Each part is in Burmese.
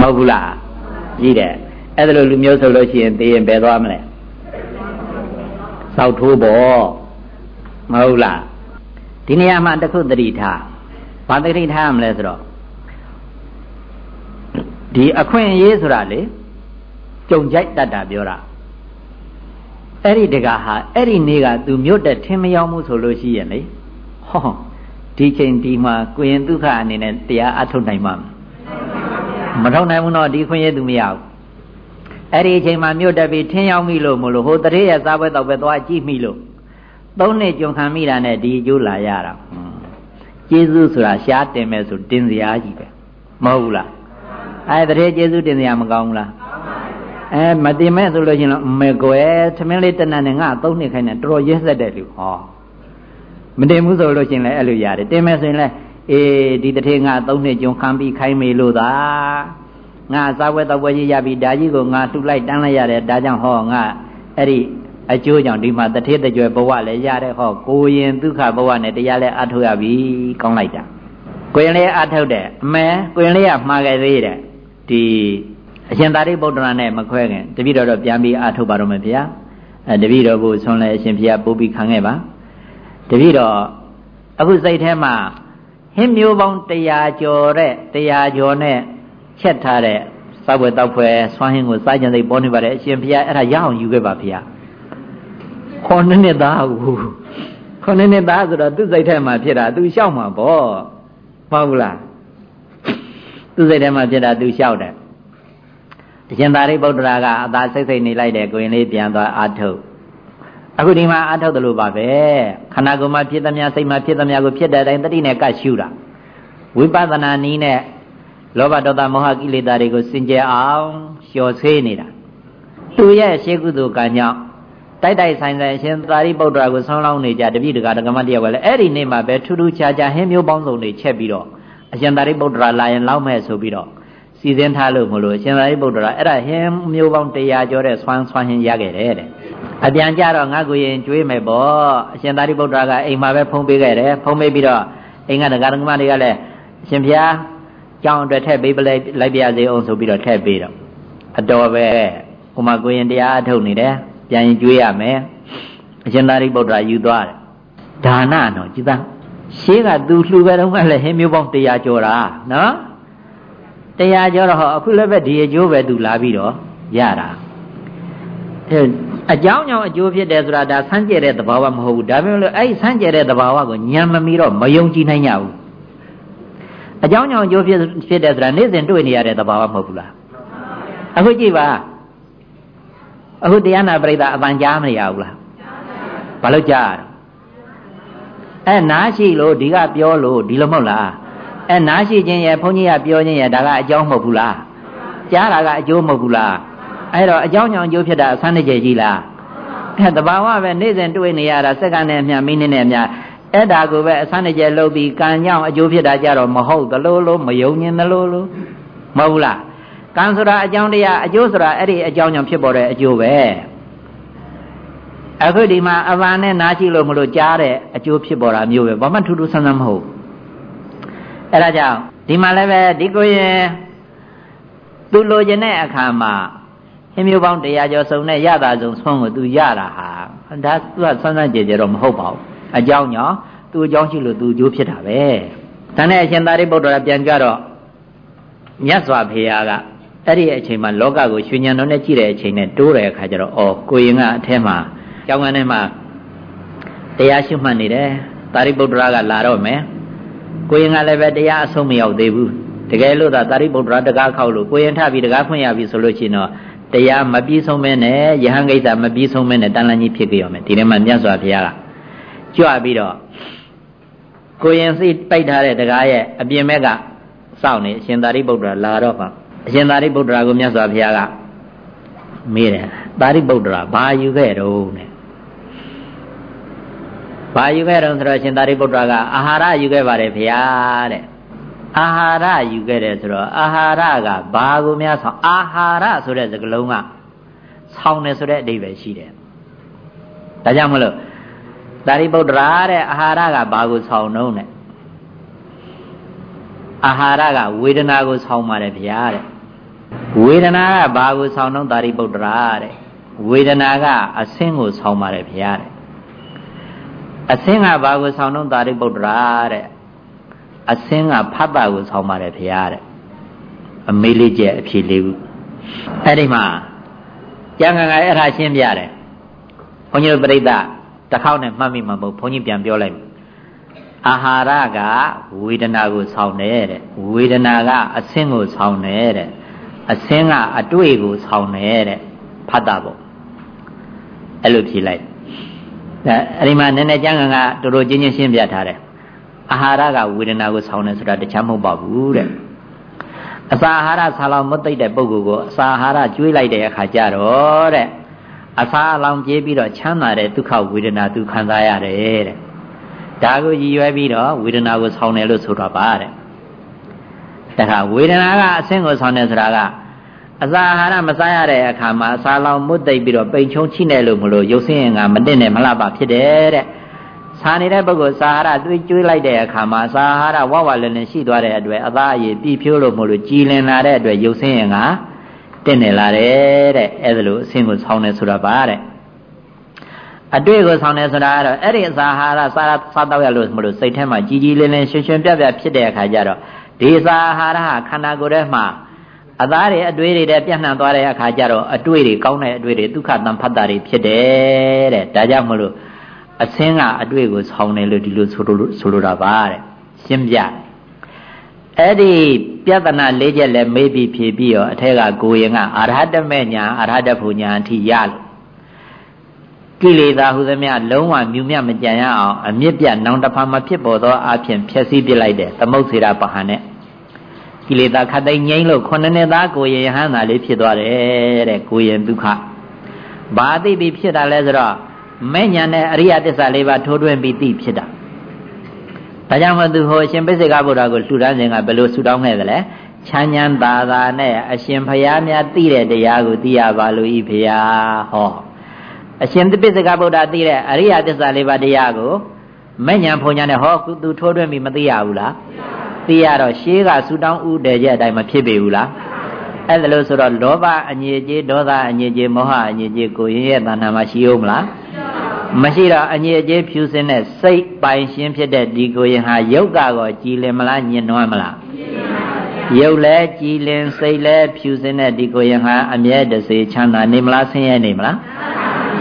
မဟုတ်ဘူးလားကြီးတယ်အဲ့ဒါလိုလူမျိုးဆိုလို့ရှိရင်သိရင်ဘယ်သွားမလဲစောက်ထိုးပေါ့မဟုတ်လားဒီနေရာမှာတခုတတိထားဘာတတိထားရမလဲဆိုတော့ဒီအခွင့်အရေးဆိုတာလေကြုံကြိုက်တတ်တာပြောတာအဲ့ဒီတကဟာအဲ့ဒီနေ့ကသူမြို့တက်ထင်မရောက်မှုဆိုလို့ရှိရင်လေဟောဒီချိန်ဒီမှာကိုရင်ဒုက္ခအနေနဲ့တရားအထုတ်နိုင်မှာမ ထုတ်နိုင်ဘူးတော့ဒီခွင့်ရသူမရဘူးအဲ့ဒီအချိန်မှာမြို့တက်ပြီးထင်းရောက်ပြီလို့မလို့ဟိုတရေရစားပွဲတော့ပဲသွားကြည့်မိလို့သုံးနှစ်ကြုံခံမိတာနဲ့ဒီအကျိုးလာရတာကျေးဇူးဆိုတာရှားတင်မယ်ဆိုတင်စရာကြီးပဲမဟုတ်ဘူးလားအဲတရေကျေးဇူးတင်စရာမကောင်းဘူးလားအဲမတင်မဲ့ဆိုလို့ရှိရင်တော့မေကွယ်သမင်းလေးတဏ္ဍနဲ့ငါသုံးနှစ်ခိုင်းနေတော်တော်ရက်ဆက်တဲ့လူဟောမတင်ဘူးဆိုလို့ရှိရင်လည်းအဲ့လိုရတယ်တင်မဲ့ဆိုရင်လည်း အေးဒီတထေငါသုံးနှစ်ကြုံခံပြီးခိုင်းမေလို့သာငါစားဝဲတော့ပွဲကြီးရပြီဒါကြီးကိုငါလှူလိုက်တန်းလိုက်ရတယ်ဒါကြောင့်ဟောငါအဲ့ဒီအကျိုးကြောင့်ဒီမှာတထေတကြွယ်ဘဝလည်းရတဲ့ဟောကိုရင်ဒုက္ခဘဝနဲ့တရားလည်းအထုတ်ရပြီကောင်းလိုက်တာကိုရင်လေးအထုတ်တယ်အမဲကိုရင်လေးကမှားခဲ့သေးတယ်ဒီအရှင်သာရိပုတ္တရာနဲ့မခွဲခင်တပည့်တော်တော့ပြန်ပြီးအထုတ်ပါတော့မယ်ဗျာအဲတပည့်တော်ကိုဆွန်လဲအရှင်ဘုရားပို့ပြီးခံခဲ့ပါတပည့်တော်အခုစိတ်ထဲမှာ ဟင်းမျိုးပေါင်း100ကျော်တဲ့100ကျော်နဲ့ချက်ထားတဲ့စောက်ွယ်တောက်ဖွယ်ဆွမ်းဟင်းကိုစားကြံစိတ်ပေါ်နေပါတယ်အရှင်ဘုရားအဲ့ဒါရအောင်ယူခဲ့ပါဘုရားခေါ်နှစ်သားကိုခေါ်နှစ်သားဆိုတော့သူ့စိတ်ထဲမှာဖြစ်တာသူလျှောက်မှာပေါ့မဟုတ်ဘူးလားသူ့စိတ်ထဲမှာဖြစ်တာသူလျှောက်တယ်အရှင်သာရိပုတ္တရာကအသာစိတ်စိတ်နေလိုက်တယ်ကိုရင်လေးပြန်သွားအာထုတ် အခုဒီမှာအာထုတ်တယ်လို့ပါပဲခန္ဓာကိုယ်မှာဖြစ်သမျှစိတ်မှာဖြစ်သမျှကိုဖြစ်တဲ့အတိုင်းတတိနဲ့ကတ်ရှုတာဝိပဿနာနည်းနဲ့လောဘဒေါသမောဟကိလေသာတွေကိုစင်ကြယ်အောင်လျှော်ဆေးနေတာသူရဲ့ရှေးကုသိုလ်ကံကြောင့်တိုက်တိုက်ဆိုင်ဆိုင်ရှင်သာရိပုတ္တရာကိုဆောင်းလောင်းနေကြတပိတကဒကမတယောက်ကလည်းအဲ့ဒီနေ့မှာပဲထူးထူးခြားခြားဟင်းမျိုးပေါင်းစုံတွေချက်ပြီးတော့အရှင်သာရိပုတ္တရာလာရင်လောက်မဲ့ဆိုပြီးတော့စီစဉ်ထားလို့မလို့ရှင်သာရိပုတ္တရာအဲ့ဒါဟင်းမျိုးပေါင်း100ကျော်တဲ့ဆွမ်းဆွမ်းဟင်းရခဲ့တယ်တဲ့ အပြန်ကြတော့ငါကိုရင်ကျွေးမယ်ပေါ့အရှင်သာရိပုတ္တရာကအိမ်မှာပဲဖုံးပေးခဲ့တယ်ဖုံးပေးပြီးတော့အိမ်ကဒကာဒကမတွေကလည်းအရှင်ဘုရားကြောင်းအတွက်ထည့်ပေးပလိုက်လိုက်ပြစေအောင်ဆိုပြီးတော့ထည့်ပေးတော့အတော်ပဲဟိုမှာကိုရင်တရားအထုတ်နေတယ်ပြန်ရင်ကျွေးရမယ်အရှင်သာရိပုတ္တရာယူသွားတယ်ဒါနတော့ကြည်သားရှေးကသူလှူပဲတော့ကလည်းဟင်းမျိုးပေါင်း100ကျော်တာနော်တရားကြောတော့ဟောအခုလည်းပဲဒီအကျိုးပဲသူလာပြီးတော့ရတာအဲ အကြောင်းကြောင့်အကျိုးဖြစ်တယ်ဆိုတာဒါဆန်းကျဲတဲ့သဘာဝမဟုတ်ဘူးဒါပေမဲ့လို့အဲ့ဒီဆန်းကျဲတဲ့သဘာဝကိုညံမမီတော့မယုံကြည်နိုင်ကြဘူးအကြောင်းကြောင့်အကျိုးဖြစ်ဖြစ်တယ်ဆိုတာနေ့စဉ်တွေ့နေရတဲ့သဘာဝမဟုတ်ဘူးလားအခုကြည့်ပါအခုတရားနာပရိသတ်အပန်ကြားမရဘူးလားဘာလို့ကြားရအဲနားရှိလို့ဒီကပြောလို့ဒီလိုမဟုတ်လားအဲနားရှိခြင်းရဲ့ဘုန်းကြီးကပြောခြင်းရဲ့ဒါကအကြောင်းမဟုတ်ဘူးလားကြားတာကအကျိုးမဟုတ်ဘူးလား အဲ့တော့အကြောင်းကြောင့်အကျိုးဖြစ်တာအဆန်းတကြကြီးလားအဲတဘာဝပဲနေ့စဉ်တွေ့နေရတာစက္ကန့်နဲ့အမျှမိနစ်နဲ့အမျှအဲ့ဒါကိုပဲအဆန်းတကြလှုပ်ပြီးကံကြောင့်အကျိုးဖြစ်တာကြတော့မဟုတ်သလိုလိုမယုံညင်သလိုလိုမဟုတ်ဘူးလားကံဆိုတာအကြောင်းတရားအကျိုးဆိုတာအဲ့ဒီအကြောင်းကြောင့်ဖြစ်ပေါ်တဲ့အကျိုးပဲအခုဒီမှာအဘာနဲ့နားရှိလို့မလို့ကြားတဲ့အကျိုးဖြစ်ပေါ်တာမျိုးပဲဘာမှထူးထူးဆန်းဆန်းမဟုတ်အဲ့ဒါကြောင့်ဒီမှာလည်းပဲဒီကိုရင်သူလိုချင်တဲ့အခါမှာ အမျိုးပေါင်းတရားကျော်စုံနဲ့ရတာစုံဆွမ်းကိုသူရတာဟာဒါသူကဆန်းဆန်းကြဲကြဲတော့မဟုတ်ပါဘူးအကြောင်းကြောင့်သူအကြောင်းရှိလို့သူအကျိုးဖြစ်တာပဲဒါနဲ့အရှင်သာရိပုတ္တရာပြန်ကြတော့မြတ်စွာဘုရားကအဲ့ဒီအချိန်မှာလောကကိုရွှေဉဏ်တော်နဲ့ကြည့်တဲ့အချိန်နဲ့တိုးတဲ့အခါကျတော့အော်ကိုရင်ကအထက်မှာကျောင်းကနေမှာတရားရှုမှတ်နေတယ်သာရိပုတ္တရာကလာတော့မယ်ကိုရင်ကလည်းပဲတရားအဆုံးမရောက်သေးဘူးတကယ်လို့သာသာရိပုတ္တရာတကားခောက်လို့ကိုရင်ထပြီးတကားဖွင့်ရပြီဆိုလို့ရှိရင်တော့ တရားမပြီးဆုံးမဲနဲ့ယဟန်ကိစ္စမပြီးဆုံးမဲနဲ့တန်လန်းကြီးဖြစ်ကြရမယ်ဒီထဲမှာမြတ်စွာဘုရားကကြွပြီးတော့ကိုရင်စိတ်ပိုက်ထားတဲ့တကားရဲ့အပြင်ဘက်ကစောင့်နေအရှင်သာရိပုတ္တရာလာတော့ပါအရှင်သာရိပုတ္တရာကိုမြတ်စွာဘုရားကမေးတယ်သာရိပုတ္တရာဘာယူခဲ့တော့နဲ့ဘာယူခဲ့တော့ဆိုတော့ရှင်သာရိပုတ္တရာကအာဟာရယူခဲ့ပါတယ်ဗျာတဲ့ အာဟာရယူခဲ့တယ်ဆိုတော့အာဟာရကဘာကိုများဆောင်အာဟာရဆိုတဲ့စကားလုံးကဆောင်းတယ်ဆိုတဲ့အဓိပ္ပာယ်ရှိတယ်ဒါကြောင့်မလို့သာရိပုတ္တရာတဲ့အာဟာရကဘာကိုဆောင်းနှုံးတဲ့အာဟာရကဝေဒနာကိုဆောင်းပါတယ်ဗျာတဲ့ဝေဒနာကဘာကိုဆောင်းတော့တာရိပုတ္တရာတဲ့ဝေဒနာကအဆင်းကိုဆောင်းပါတယ်ဗျာတဲ့အဆင်းကဘာကိုဆောင်းတော့တာရိပုတ္တရာတဲ့ အဆင်းကဖတ်တာကိုဆောင်းပါတယ်ဗျာတဲ့အမေးလေးကျအဖြေလေးခုအဲ့ဒီမှာကျန်ကန်ကအဲ့ဒါရှင်းပြတယ်ဘုန်းကြီးတို့ပြိဿတစ်ခေါက်နဲ့မှတ်မိမှာမဟုတ်ဘုန်းကြီးပြန်ပြောလိုက်အာဟာရကဝေဒနာကိုဆောင်းတယ်တဲ့ဝေဒနာကအဆင်းကိုဆောင်းတယ်တဲ့အဆင်းကအတွေ့ကိုဆောင်းတယ်တဲ့ဖတ်တာပေါ့အဲ့လိုဖြေလိုက်ဒါအဲ့ဒီမှာနည်းနည်းကျမ်းဂန်ကတော်တော်ချင်းချင်းရှင်းပြထားတယ် အာဟာရကဝေဒနာကိုဆောင်းတယ်ဆိုတာတခြားမဟုတ်ပါဘူးတဲ့အစာအာဟာရဆာလောင်မသိတဲ့ပုဂ္ဂိုလ်ကိုအစာအာဟာရကျွေးလိုက်တဲ့အခါကျတော့တဲ့အစာအလောင်ပြေးပြီးတော့ချမ်းသာတဲ့ဒုက္ခဝေဒနာသူခံစားရတယ်တဲ့ဒါကိုရည်ရွယ်ပြီးတော့ဝေဒနာကိုဆောင်းတယ်လို့ဆိုတော့ပါတဲ့ဒါကဝေဒနာကအဆင့်ကိုဆောင်းတယ်ဆိုတာကအစာအာဟာရမစားရတဲ့အခါမှာအစာလောင်မွတ်သိပ်ပြီးတော့ပိန်ချုံချိနေလို့မလို့ရုပ်ဆင်းရင်ကမတင်နဲ့မလှပဖြစ်တယ်တဲ့ စားနေတဲ့ပုဂ္ဂိုလ်စာဟာရတွေးကျွေးလိုက်တဲ့အခါမှာစာဟာရဝဝလည်းလည်းရှိသွားတဲ့အတွက်အသားအရည်ပြည့်ဖြိုးလို့မလို့ကြည်လင်လာတဲ့အတွက်ရုပ်ဆင်းရင်ကတင်နေလာတယ်တဲ့အဲ့ဒါလို့အဆင်းကိုဆောင်းနေဆိုတာပါတဲ့အတွေ့ကိုဆောင်တယ်ဆိုတာကတော့အဲ့ဒီအစာဟာရစားစားတော့ရလို့မလို့စိတ်ထဲမှာကြီးကြီးလင်းလင်းရှင်ရှင်ပြပြဖြစ်တဲ့အခါကျတော့ဒီစာဟာရဟာခန္ဓာကိုယ်ထဲမှာအသားတွေအတွေ့တွေတဲ့ပြန့်နှံ့သွားတဲ့အခါကျတော့အတွေ့တွေကောင်းတဲ့အတွေ့တွေဒုက္ခတန်ဖတ်တာတွေဖြစ်တယ်တဲ့ဒါကြောင့်မလို့ အစင်းကအတွေ့ကိုဆောင်တယ်လို့ဒီလိုဆိုလို့ဆိုလိုတာပါတဲ့ရှင်းပြအဲ့ဒီပြဿနာ၄ချက်လည်းမေးပြီးဖြေပြီးတော့အထက်ကကိုရင်ကအာရဟတမေညာအာရဟတဖူညာအထိရလို့ကိလေသာဟုသမျှလုံးဝမြူမြမကြံရအောင်အမြင့်ပြနောင်တဖာမဖြစ်ပေါ်သောအဖြစ်ဖြည့်ဆည်းပြလိုက်တယ်သမုတ်စေတာပဟန်နဲ့ကိလေသာခတ်သိမ်းငိမ့်လို့ခုနှစ်နှစ်သားကိုရင်ယဟန်သာလေးဖြစ်သွားတယ်တဲ့ကိုရင်ဒုက္ခဘာသိပြီးဖြစ်တာလဲဆိုတော့ မဲ့ညာနဲ့အရိယသစ္စာလေးပါထိုးထွင်းပြီးသိဖြစ်တာဒါကြောင့်မို့သူဟိုအရှင်ပိစိကဗုဒ္ဓကိုလှူဒန်းစဉ်ကဘယ်လိုဆူတောင်းခဲ့သလဲချမ်းချမ်းသာသာနဲ့အရှင်ဖရာများသိတဲ့တရားကိုသိရပါလို့ဤဖရာဟောအရှင်ပိစိကဗုဒ္ဓသိတဲ့အရိယသစ္စာလေးပါတရားကိုမဲ့ညာဖုံညာနဲ့ဟောသူထိုးထွင်းပြီးမသိရဘူးလားသိရတော့ရှေးကဆူတောင်းဥတည်ချက်အတိုင်းမဖြစ်ပေဘူးလားအဲ့ဒါလို့ဆိုတော့လောဘအငြိကြေးဒေါသအငြိကြေးမောဟအငြိကြေးကိုရင်ရဲ့တဏ္ဍာမှာရှိဦးမလား မရှိတော့အငြိကြေးဖြူစင်တဲ့စိတ်ပိုင်ရှင်းဖြစ်တဲ့ဒီကိုရင်ဟာယုတ်ကောကြည်လင်မလားညင်နွမ်းမလားယုတ်လဲကြည်လင်စိတ်လဲဖြူစင်တဲ့ဒီကိုရင်ဟာအမြဲတစေချမ်းသာနေမလားဆင်းရဲနေမလား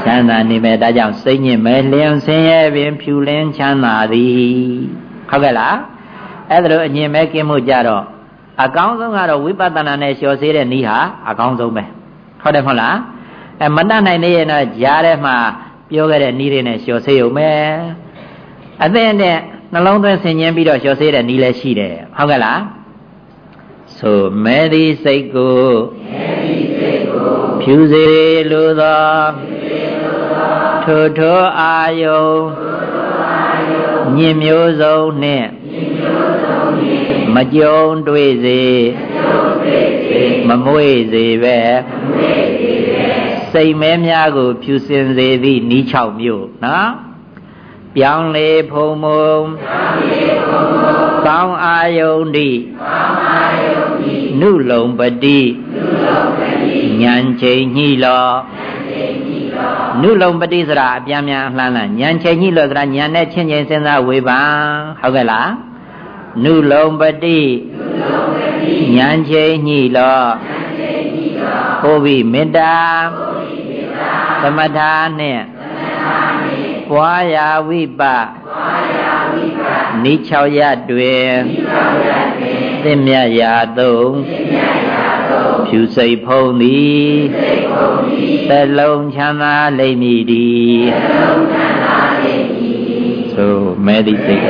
ချမ်းသာနေမယ်ဒါကြောင့်စိတ်ညစ်မယ်လျင်ဆင်းရဲပင်ဖြူလင်းချမ်းသာသည်ဟုတ်ကဲ့လားအဲ့ဒါလိုအငြင်းမဲ့กินမှုကြတော့အကောင်းဆုံးကတော့ဝိပဿနာနဲ့လျှော်စေးတဲ့နည်းဟာအကောင်းဆုံးပဲဟုတ်တယ်မဟုတ်လားအဲမတတ်နိုင်နေရင်တော့ကြားထဲမှာ ပြောခဲ့တဲ့နည်းတွေနဲ့လျှော်စေးုံပဲအသင်းနဲ့နှလုံးသွင်းဆင်ញင်းပြီးတော့လျှော်စေးတဲ့နည်းလည်းရှိတယ်ဟုတ်ကဲ့လားဆိုမဲဒီစိတ်ကိုဖြူစေလိုသောထိုထိုအာယုံညင်မျိုးစုံနှင့်မကြုံတွေ့စေမမွေ့စေပဲ စိတ်မဲများကို ဖြူစင်စေသည့်နီး၆မျိုးနော်ပြောင်းလေဖုံမုံကောင်းအာယုန်တိနုလုံပတိဉာဏ်ချိန်ညှိလောနုလုံပတိဆိုတာအပြန်ပြန်လှမ်းလှမ်းဉာဏ်ချိန်ညှိလောဆိုတာဉာဏ်နဲ့ချင်းချင်းစဉ်းစားဝေဖန်ဟုတ်ကဲ့လားနုလုံပတိဉာဏ်ချိန်ညှိလောဟိုဘိမေတ္တာ သမထာနှင့်ပွားရာဝိပနိ6ရတွင်သင်မြတ်ရာသုံးဖြူစိတ်ဖုံးသည်သလုံးချမ်းသာလိမ့်မည်သည်သို့မဲသည့်စိတ်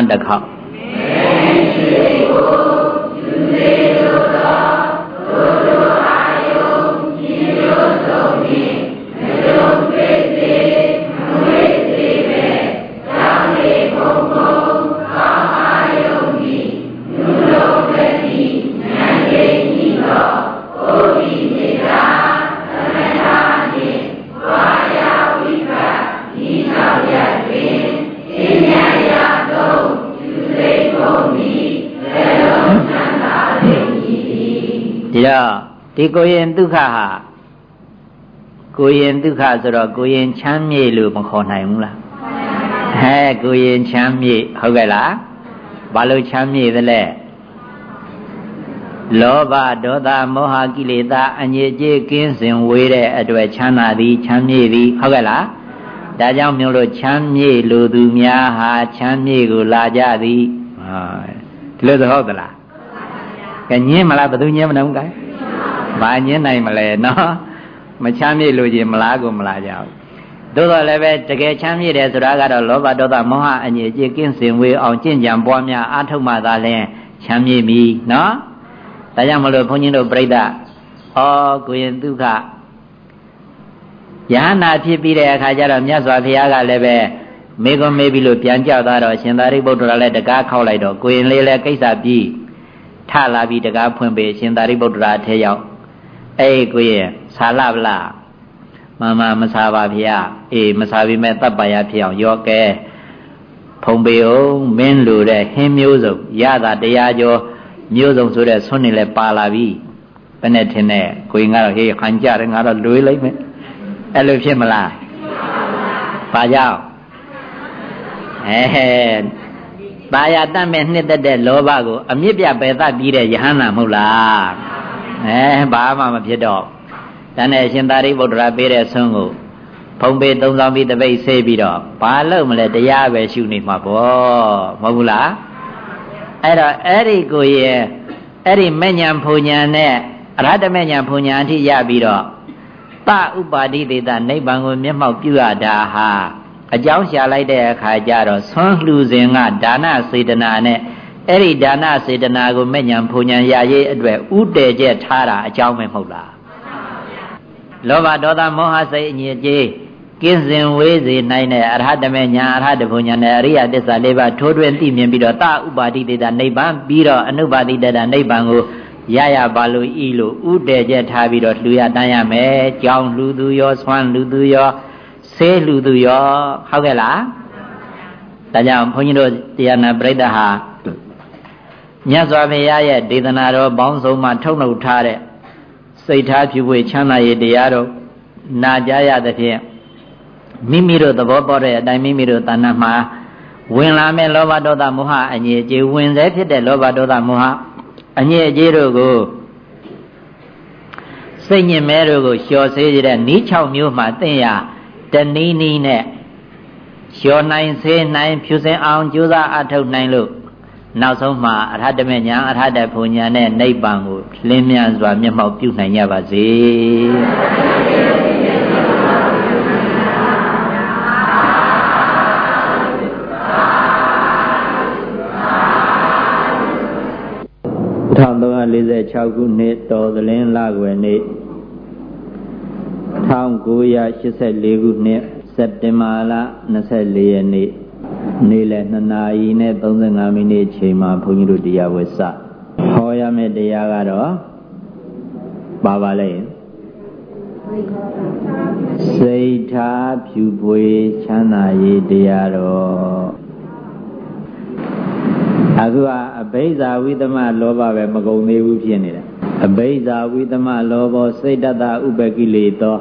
နတ်တ ဒီကိုရင်ဒုက္ခဟာကိုရင်ဒုက္ခဆိုတော့ကိုရင်ချမ်းမြေ့လို့မခေါ်နိုင်ဘူးလားဟဲကိုရင်ချမ်းမြေ့ဟုတ်ကဲ့လားဘာလို့ချမ်းမြေ့သလဲလောဘဒေါသမောဟကိလေသာအငြိအကျေးကင်းစင်ဝေးတဲ့အတွက်ချမ်းသာသည်ချမ်းမြေ့သည်ဟုတ်ကဲ့လားဒါကြောင့်မျိုးလို့ချမ်းမြေ့လိုသူများဟာချမ်းမြေ့ကိုလာကြသည်ဟာဒီလိုသဟုတ်သလားကဲညင်းမလားဘယ်သူညင်းမနှောင်းကဲ ဘာညင်းနိုင်မလဲနော်မချမ်းမြေ့လို့ကြီးမလားကိုမလားကြဘူးသို့တော်လည်းပဲတကယ်ချမ်းမြေ့တယ်ဆိုတာကတော့လောဘဒေါသမောဟအငြိအကျေးကင်းစင်ဝေးအောင်ကြင်ကြံပွားများအားထုတ်မှသာလဲချမ်းမြေ့ပြီနော်ဒါကြောင့်မလို့ဘုန်းကြီးတို့ပြိဋ္ဌဩကိုရင်ဒုက္ခယဟနာဖြစ်ပြီးတဲ့အခါကျတော့မြတ်စွာဘုရားကလည်းပဲမေကွန်မေးပြီးလို့ပြန်ကြောက်သွားတော့ရှင်သာရိပုတ္တရာလည်းတကားခောက်လိုက်တော့ကိုရင်လေးလည်းကိစ္စပြီးထလာပြီးတကားဖွင့်ပေးရှင်သာရိပုတ္တရာထဲရောက် အေးကိုရဲ့ဆာလဗလားမမမစားပါဗျာအေးမစားပြီမဲ့တပ်ပါရဖြစ်အောင်ရောကဲဖုံပေအောင်မင်းလူတဲ့ဟင်းမျိုးစုံရတာတရားကျော်မျိုးစုံဆိုတဲ့ဆွနေလဲပါလာပြီဘယ်နဲ့ထင်တဲ့ကိုရင်ကတော့ဟေးခံကြတယ်ငါတော့လွေလိုက်မယ်အဲ့လိုဖြစ်မလားပါကြောင်အဲပါရတတ်မဲ့နှစ်သက်တဲ့လောဘကိုအမြင့်ပြပယ်သပြီးတဲ့ယဟန္တာမဟုတ်လား အဲဘာမှမဖြစ်တော့ဒါနဲ့ရှင်သာရိပုတ္တရာပေးတဲ့ဆုံးကိုဖုံပေးသုံးဆောင်ပြီးတပိတ်ဆေးပြီးတော့ဘာလို့မလဲတရားပဲရှုနေမှာပေါ့မဟုတ်ဘူးလားအဲ့တော့အဲ့ဒီကိုရဲ့အဲ့ဒီမဉ္ဇဉ်ဖူညာနဲ့အရဟတမဉ္ဇဉ်ဖူညာအထိရပြီးတော့ပဥပါတိတေတနိဗ္ဗာန်ကိုမျက်မှောက်ပြုရတာဟာအကြောင်းရှာလိုက်တဲ့အခါကျတော့ဆွမ်းလှူစဉ်ကဒါနစေတနာနဲ့ အဲ့ဒီဒါနစေတနာကိုမဲ့ညာဖူညာရရေးအတွက်ဥတည်ချက်ထားတာအကြောင်းပဲမဟုတ်လားလောဘဒေါသမောဟစိတ်အငြိအကျေးကင်းစင်ဝေးစေနိုင်တဲ့အရဟတမေညာအရဟတဘုံညာနဲ့အရိယသစ္စာလေးပါးထိုးထွင်းသိမြင်ပြီးတော့တဥပါတိတေတာနိဗ္ဗာန်ပြီးတော့အနုပါတိတေတာနိဗ္ဗာန်ကိုရရပါလို့ဤလို့ဥတည်ချက်ထားပြီးတော့လှူရတန်းရမယ်ကြောင်းလှူသူရောဆွမ်းလှူသူရောဆေးလှူသူရောဟုတ်ကဲ့လားဒါကြောင့်ဘုန်းကြီးတို့တရားနာပရိသတ်ဟာ မြတ်စွာဘုရားရဲ့ဒေသနာတော်ပေါင်းစုံမှာထုတ်နှုတ်ထားတဲ့စိတ်ထားဖြူဖွေချမ်းသာရေးတရားတော်နာကြားရသဖြင့်မိမိတို့သဘောပေါက်တဲ့အတိုင်းမိမိတို့တဏ္ဍမှာဝင်လာမဲ့လောဘဒေါသမောဟအငြိအကျေးဝင်စေဖြစ်တဲ့လောဘဒေါသမောဟအငြိအကျေးတို့ကိုစိတ်ညစ်မဲတို့ကိုလျှော်ဆေးတဲ့နီး6မျိုးမှသင်ရတနည်းနည်းနဲ့လျှော်နိုင်ဆေးနိုင်ဖြူစင်အောင်ကြိုးစားအထောက်နိုင်လို့ နောက်ဆုံးမှာအရဟတမေညာအရဟတဘုံညာနဲ့နိဗ္ဗာန်ကိုလင်းမြန်စွာမျက်မှောက်ပြုနိုင်ကြပါစေ1346ခုနှစ်တော်သလင်းလကွယ်နေ့1984ခုနှစ်စက်တင်ဘာလ24ရက်နေ့ နေ့လယ်2နာရီနဲ့35မိနစ်ချိန်မှာဘုန်းကြီးတို့တရားဝဲစဟောရမယ့်တရားကတော့ပါပါလေစိတ်ထားဖြူပွေချမ်းသာရေးတရားတော်အခုကအဘိဇာဝိသမလောဘပဲမကုန်သေးဘူးဖြစ်နေတယ်အဘိဇာဝိသမလောဘောစိတ်တတဥပကိလေသော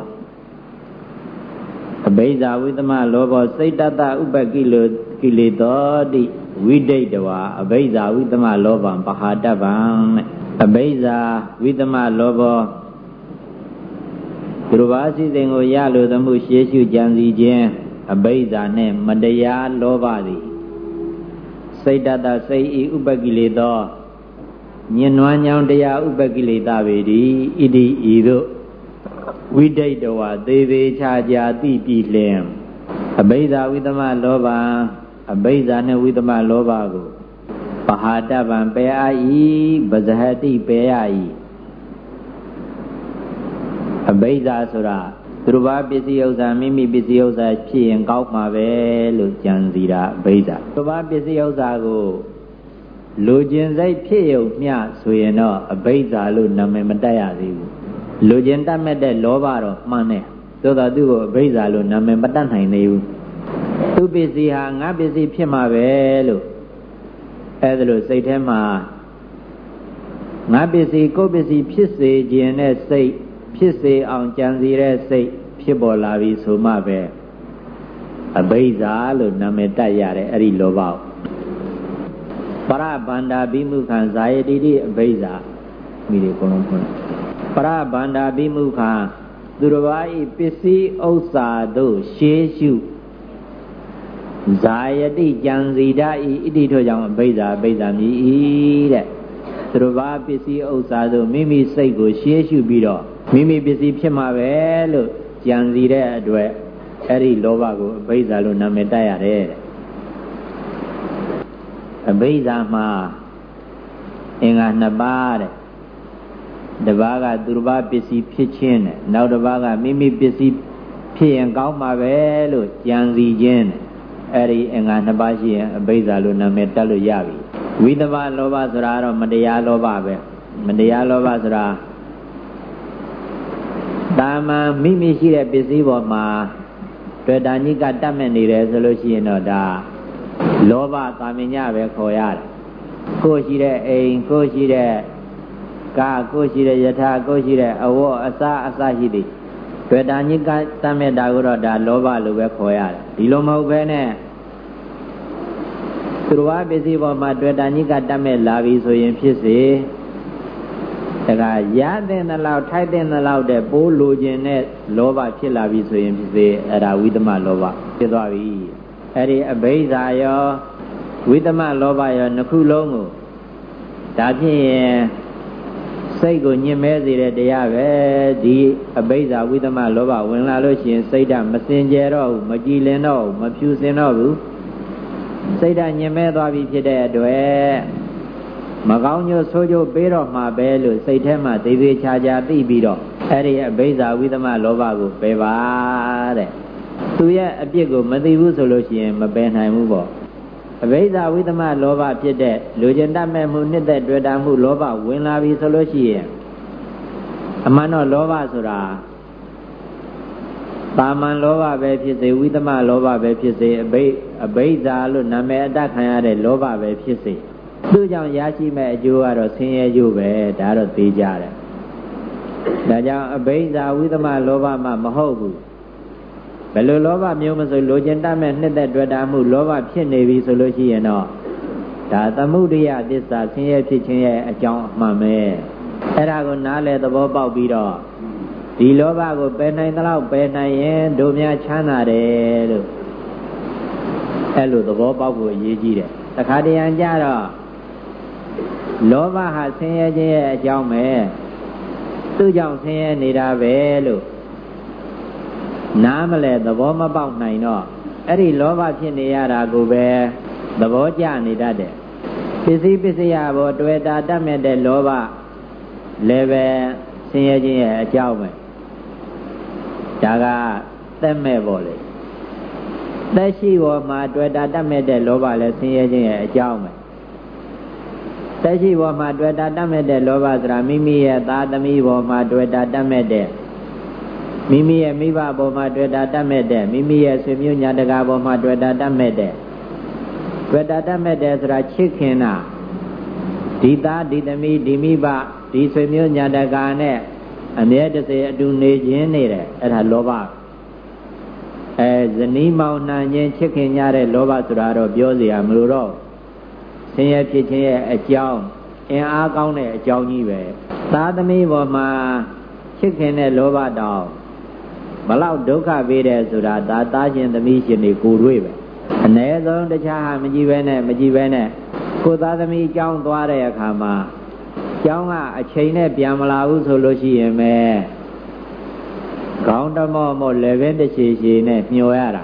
အဘိဇာဝိသမလောဘောစိတ်တတဥပကိလေ ကိလေသောတိဝိဒိတဝါအဘိဇာဝိသမလောဘံပဟာတဗံအဘိဇာဝိသမလောဘောသူတော်ဘာစီစဉ်ကိုရလိုသမှုရှေးရှုကြံစီခြင်းအဘိဇာနှင့်မတရားလောဘသည်စိတ်တတစိတ်ဤဥပကိလေသောညင်နွမ်းညောင်းတရားဥပကိလေသာပေတိဣတိဤသို့ဝိဒိတဝသေသေးချာချာသိပြီလင်အဘိဓါဝိသမလောဘ အဘိဓါနဲ့ဝိသမလောဘကိုပဟာတဗံပေအာဤပဇဟတိပေအာဤအဘိဓါဆိုတာသူတစ်ပါးပစ္စည်းဥစ္စာမိမိပစ္စည်းဥစ္စာဖြစ်ရင်ကောက်မှာပဲလို့ကြံစီတာအဘိဓါသူတစ်ပါးပစ္စည်းဥစ္စာကိုလူကျင်စိတ်ဖြစ်ရုံမျှဆိုရင်တော့အဘိဓါလို့နာမည်မတက်ရသေးဘူးလူကျင်တတ်မဲ့တဲ့လောဘတော့မှန်တယ်သို့တော်သူ့ကိုအဘိဓါလို့နာမည်မတက်နိုင်သေးဘူး သူပစ္စည်းဟာငါပစ္စည်းဖြစ်မှာပဲလို့အဲဒါလို့စိတ်ထဲမှာငါပစ္စည်းကိုယ်ပစ္စည်းဖြစ်စေခြင်းနဲ့စိတ်ဖြစ်စေအောင်ကြံစီတဲ့စိတ်ဖြစ်ပေါ်လာပြီဆိုမှပဲအဘိဇာလို့နာမည်တက်ရတယ်အဲ့ဒီလောဘပရဗန္ဒာဘိမုခံဇာယတိတိအဘိဇာမိတွေအကုန်လုံးဖွင့်ပရဗန္ဒာဘိမုခံသူတော်ဘာဤပစ္စည်းဥစ္စာတို့ရှေးရှု ဇာယတိကြံစီဓာဤဣတိထို့ကြောင့်အဘိဇာအဘိဇာမြည်ဤတဲ့သူတော်ဘာပစ္စည်းဥစ္စာတို့မိမိစိတ်ကိုရှေးရှုပြီးတော့မိမိပစ္စည်းဖြစ်မှာပဲလို့ကြံစီတဲ့အတွက်အဲ့ဒီလောဘကိုအဘိဇာလို့နာမည်တက်ရတယ်အဘိဇာမှာအင်္ဂါနှစ်ပါးတဲ့တပါးကသူတစ်ပါးပစ္စည်းဖြစ်ခြင်းတဲ့နောက်တစ်ပါးကမိမိပစ္စည်းဖြစ်ရင်ကောင်းမှာပဲလို့ကြံစီခြင်းတဲ့ အဲ့ဒီအင်္ဂါနှစ်ပါးရှိရင်အဘိဇာလို့နာမည်တက်လို့ရပြီဝိသဘလောဘဆိုတာတော့မတရားလောဘပဲမတရားလောဘဆိုတာတာမန်မိမိရှိတဲ့ပစ္စည်းပေါ်မှာတွေ့တာညိကတတ်မဲ့နေတယ်ဆိုလို့ရှိရင်တော့ဒါလောဘကာမညပဲခေါ်ရတယ်ကိုရှိတဲ့အိမ်ကိုရှိတဲ့ကာကိုရှိတဲ့ယထာကိုရှိတဲ့အဝတ်အစားအစားရှိသည်တွေ့တာညိကတတ်မဲ့တာကိုတော့ဒါလောဘလို့ပဲခေါ်ရတယ်ဒီလိုမဟုတ်ဘဲနဲ့ သူတော်ဘာပစ္စည်းပေါ်မှာတွေ့တာညိကတတ်မဲ့လာပြီဆိုရင်ဖြစ်စေတကရတဲ့နှလောက်ထိုက်တဲ့နှလောက်တဲ့ပိုးလိုခြင်းနဲ့လောဘဖြစ်လာပြီဆိုရင်ဖြစ်စေအဲ့ဒါဝိသမလောဘဖြစ်သွားပြီအဲ့ဒီအဘိဓါရောဝိသမလောဘရောနှစ်ခုလုံးကိုဒါဖြင့်ရင်စိတ်ကိုညှင်မဲစေတဲ့တရားပဲဒီအဘိဓါဝိသမလောဘဝင်လာလို့ရှိရင်စိတ်ဓာတ်မစင်ကြယ်တော့ဘူးမကြည်လင်တော့ဘူးမဖြူစင်တော့ဘူး စိတ်ဓာတ်ညှင်မဲသွားပြီဖြစ်တဲ့အတွက်မကောင်းညို့ဆိုးကျိုးပေးတော့မှာပဲလို့စိတ်ထဲမှာသေးသေးချာချာသိပြီးတော့အဲ့ဒီအဘိဇာဝိသမလောဘကိုပယ်ပါတဲ့သူရဲ့အပြစ်ကိုမသိဘူးဆိုလို့ရှိရင်မပယ်နိုင်ဘူးပေါ့အဘိဇာဝိသမလောဘဖြစ်တဲ့လူကျင်တတ်မဲ့မှုနှစ်သက်တွေ့တာမှုလောဘဝင်လာပြီဆိုလို့ရှိရင်အမှန်တော့လောဘဆိုတာ တာမန်လောဘပဲဖြစ်စေဝိသမလောဘပဲဖြစ်စေအဘိအဘိဇာလို့နာမည်အတတ်ခံရတဲ့လောဘပဲဖြစ်စေသူ့ကြောင့်ရရှိမဲ့အကျိုးကတော့ဆင်းရဲကျိုးပဲဒါတော့သိကြတယ်ဒါကြောင့်အဘိဓါဝိသမလောဘမှမဟုတ်ဘူးဘယ်လိုလောဘမျိုးမဆိုလိုချင်တတ်မဲ့နှစ်သက်တွေ့တာမှုလောဘဖြစ်နေပြီဆိုလို့ရှိရင်တော့ဒါသမုဒိယသစ္စာဆင်းရဲဖြစ်ခြင်းရဲ့အကြောင်းအမှန်ပဲအဲ့ဒါကိုနားလဲသဘောပေါက်ပြီးတော့ ဒီလောဘကိုပယ်နိုင်သလောက်ပယ်နိုင်ရင်တို့များချမ်းသာတယ်လို့အဲ့လိုသဘောပေါက်ဖို့အရေးကြီးတယ်တခါတရံကြတော့လောဘဟာဆင်းရဲခြင်းရဲ့အကြောင်းပဲသူ့ကြောင့်ဆင်းရဲနေတာပဲလို့နားမလဲသဘောမပေါက်နိုင်တော့အဲ့ဒီလောဘဖြစ်နေရတာကိုပဲသဘောကျနေတတ်တယ်ပစ္စည်းပစ္စယဘောတွေ့တာတတ်မဲ့တဲ့လောဘလည်းပဲဆင်းရဲခြင်းရဲ့အကြောင်းပဲ ဒါကသက်မဲ့ပေါ့လေသက်ရှိဘောမှာတွေ့တာတတ်မဲ့တဲ့လောဘလည်းဆင်းရဲခြင်းရဲ့အကြောင်းပဲသက်ရှိဘောမှာတွေ့တာတတ်မဲ့တဲ့လောဘဆိုတာမိမိရဲ့သားသမီးဘောမှာတွေ့တာတတ်မဲ့တဲ့မိမိရဲ့မိဘဘောမှာတွေ့တာတတ်မဲ့တဲ့မိမိရဲ့ဆွေမျိုးညာတကာဘောမှာတွေ့တာတတ်မဲ့တဲ့တွေ့တာတတ်မဲ့တဲ့ဆိုတာချစ်ခင်တာဒီသားဒီသမီးဒီမိဘဒီဆွေမျိုးညာတကာနဲ့ အမြဲတစေအတူနေခြင်းနေတယ်အဲ့ဒါလောဘအဲဇနီးမောင်နှံခြင်းချစ်ခင်ကြတဲ့လောဘဆိုတာတော့ပြောစရာမလိုတော့ဆင်းရဲဖြစ်ခြင်းရဲ့အကြောင်းအင်အားကောင်းတဲ့အကြောင်းကြီးပဲသာသမီပေါ်မှာချစ်ခင်တဲ့လောဘတောင်ဘလောက်ဒုက္ခပေးတယ်ဆိုတာသာသားရှင်သမီးရှင်တွေကိုတွေ့ပဲအ ਨੇ ဆုံးတခြားဟာမကြည့်ပဲနဲ့မကြည့်ပဲနဲ့ကိုသားသမီးအကြောင်းသွားတဲ့အခါမှာ ကျောင်းကအချိန်နဲ့ပြန်မလာဘူးဆိုလို့ရှိရင်ပဲခေါင်းတမော့မော့လေဘဲတစ်ချီချီနဲ့မျောရတာ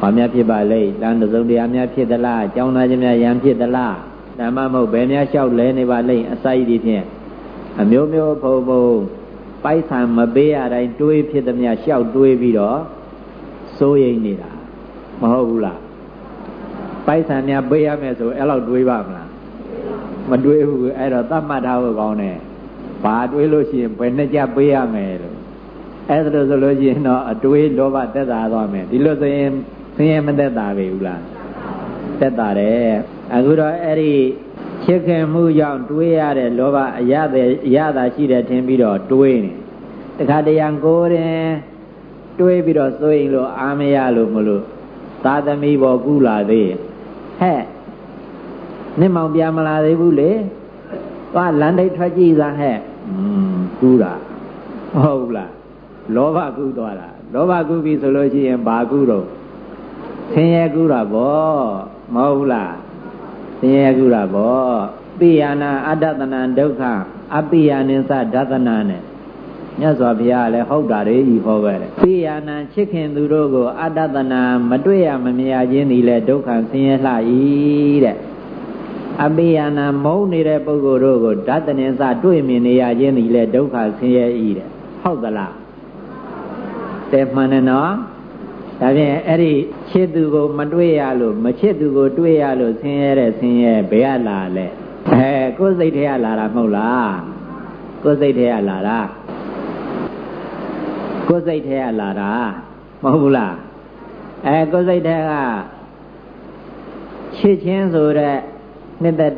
ဘာများဖြစ်ပါလိမ့်လမ်းသုံးတရားများဖြစ်သလားကြောင်းသားခြင်းများရံဖြစ်သလားဓမ္မမဟုတ်ဘယ်များလျှောက်လဲနေပါလိမ့်အစာရည်ဖြင့်အမျိုးမျိုးဖုံဖုံပိုက်ဆံမပေးရတိုင်းတွေးဖြစ်သမျှလျှောက်တွေးပြီးတော့စိုးရိမ်နေတာမဟုတ်ဘူးလားပိုက်ဆံများပေးရမယ်ဆိုအဲ့လောက်တွေးပါမလား မတွေးဘူးအဲ့တော့သတ်မှတ်ထားဖို့ကောင်းတယ်ဘာတွေးလို့ရှိရင်ဘယ်နှစ်ကြပေးရမယ်လို့အဲ့ဒါလို့ဆိုလို့ရှိရင်တော့အတွေးလောဘတက်တာသွားမယ်ဒီလိုဆိုရင်ဆင်းရဲမသက်တာပဲဘူးလားသက်တာတယ်အခုတော့အဲ့ဒီချစ်ခင်မှုကြောင့်တွေးရတဲ့လောဘအရတဲ့အရသာရှိတယ်ထင်ပြီးတော့တွေးနေတခါတရံကိုယ်ရင်တွေးပြီးတော့စိုးရင်လို့အာမရလို့မလို့သာသမီဘောကုလာသေးဟဲ့ နင့်မောင်ပြန်မလာသေးဘူးလေသွားလမ်းတိတ်ထွက်ကြည့်သားဟဲ့อืมကူတာဟုတ်လားလောဘကုသွားတာလောဘကုပြီဆိုလို့ရှိရင်ဘာကုတော့ဆင်းရဲကုတာဗောမဟုတ်လားဆင်းရဲကုတာဗောပိယနာအတ္တတနာဒုက္ခအပိယနိသဒသနာနဲ့မြတ်စွာဘုရားလည်းဟုတ်တာတွေဤဟောခဲ့တယ်ပိယနာချစ်ခင်သူတို့ကိုအတ္တတနာမတွေ့ရမမြင်ရခြင်းသည်လည်းဒုက္ခဆင်းရဲလှ၏တဲ့ အပိယနာမုန်းနေတဲ့ပုဂ္ဂိုလ်တို့ကိုဓာတနိသတွေ့မြင်နေရခြင်းသည်လည်းဒုက္ခဆင်းရဲ၏တဲ့ဟုတ်သလားတဲ့မှန်တယ်နော်ဒါဖြင့်အဲ့ဒီချစ်သူကိုမတွေ့ရလို့မချစ်သူကိုတွေ့ရလို့ဆင်းရဲတဲ့ဆင်းရဲဘယ်ကလာလဲအဲကိုယ်စိတ်ထဲကလာတာမဟုတ်လားကိုယ်စိတ်ထဲကလာတာကိုယ်စိတ်ထဲကလာတာမဟုတ်ဘူးလားအဲကိုယ်စိတ်ထဲကချစ်ချင်းဆိုတဲ့ နှစ်သက်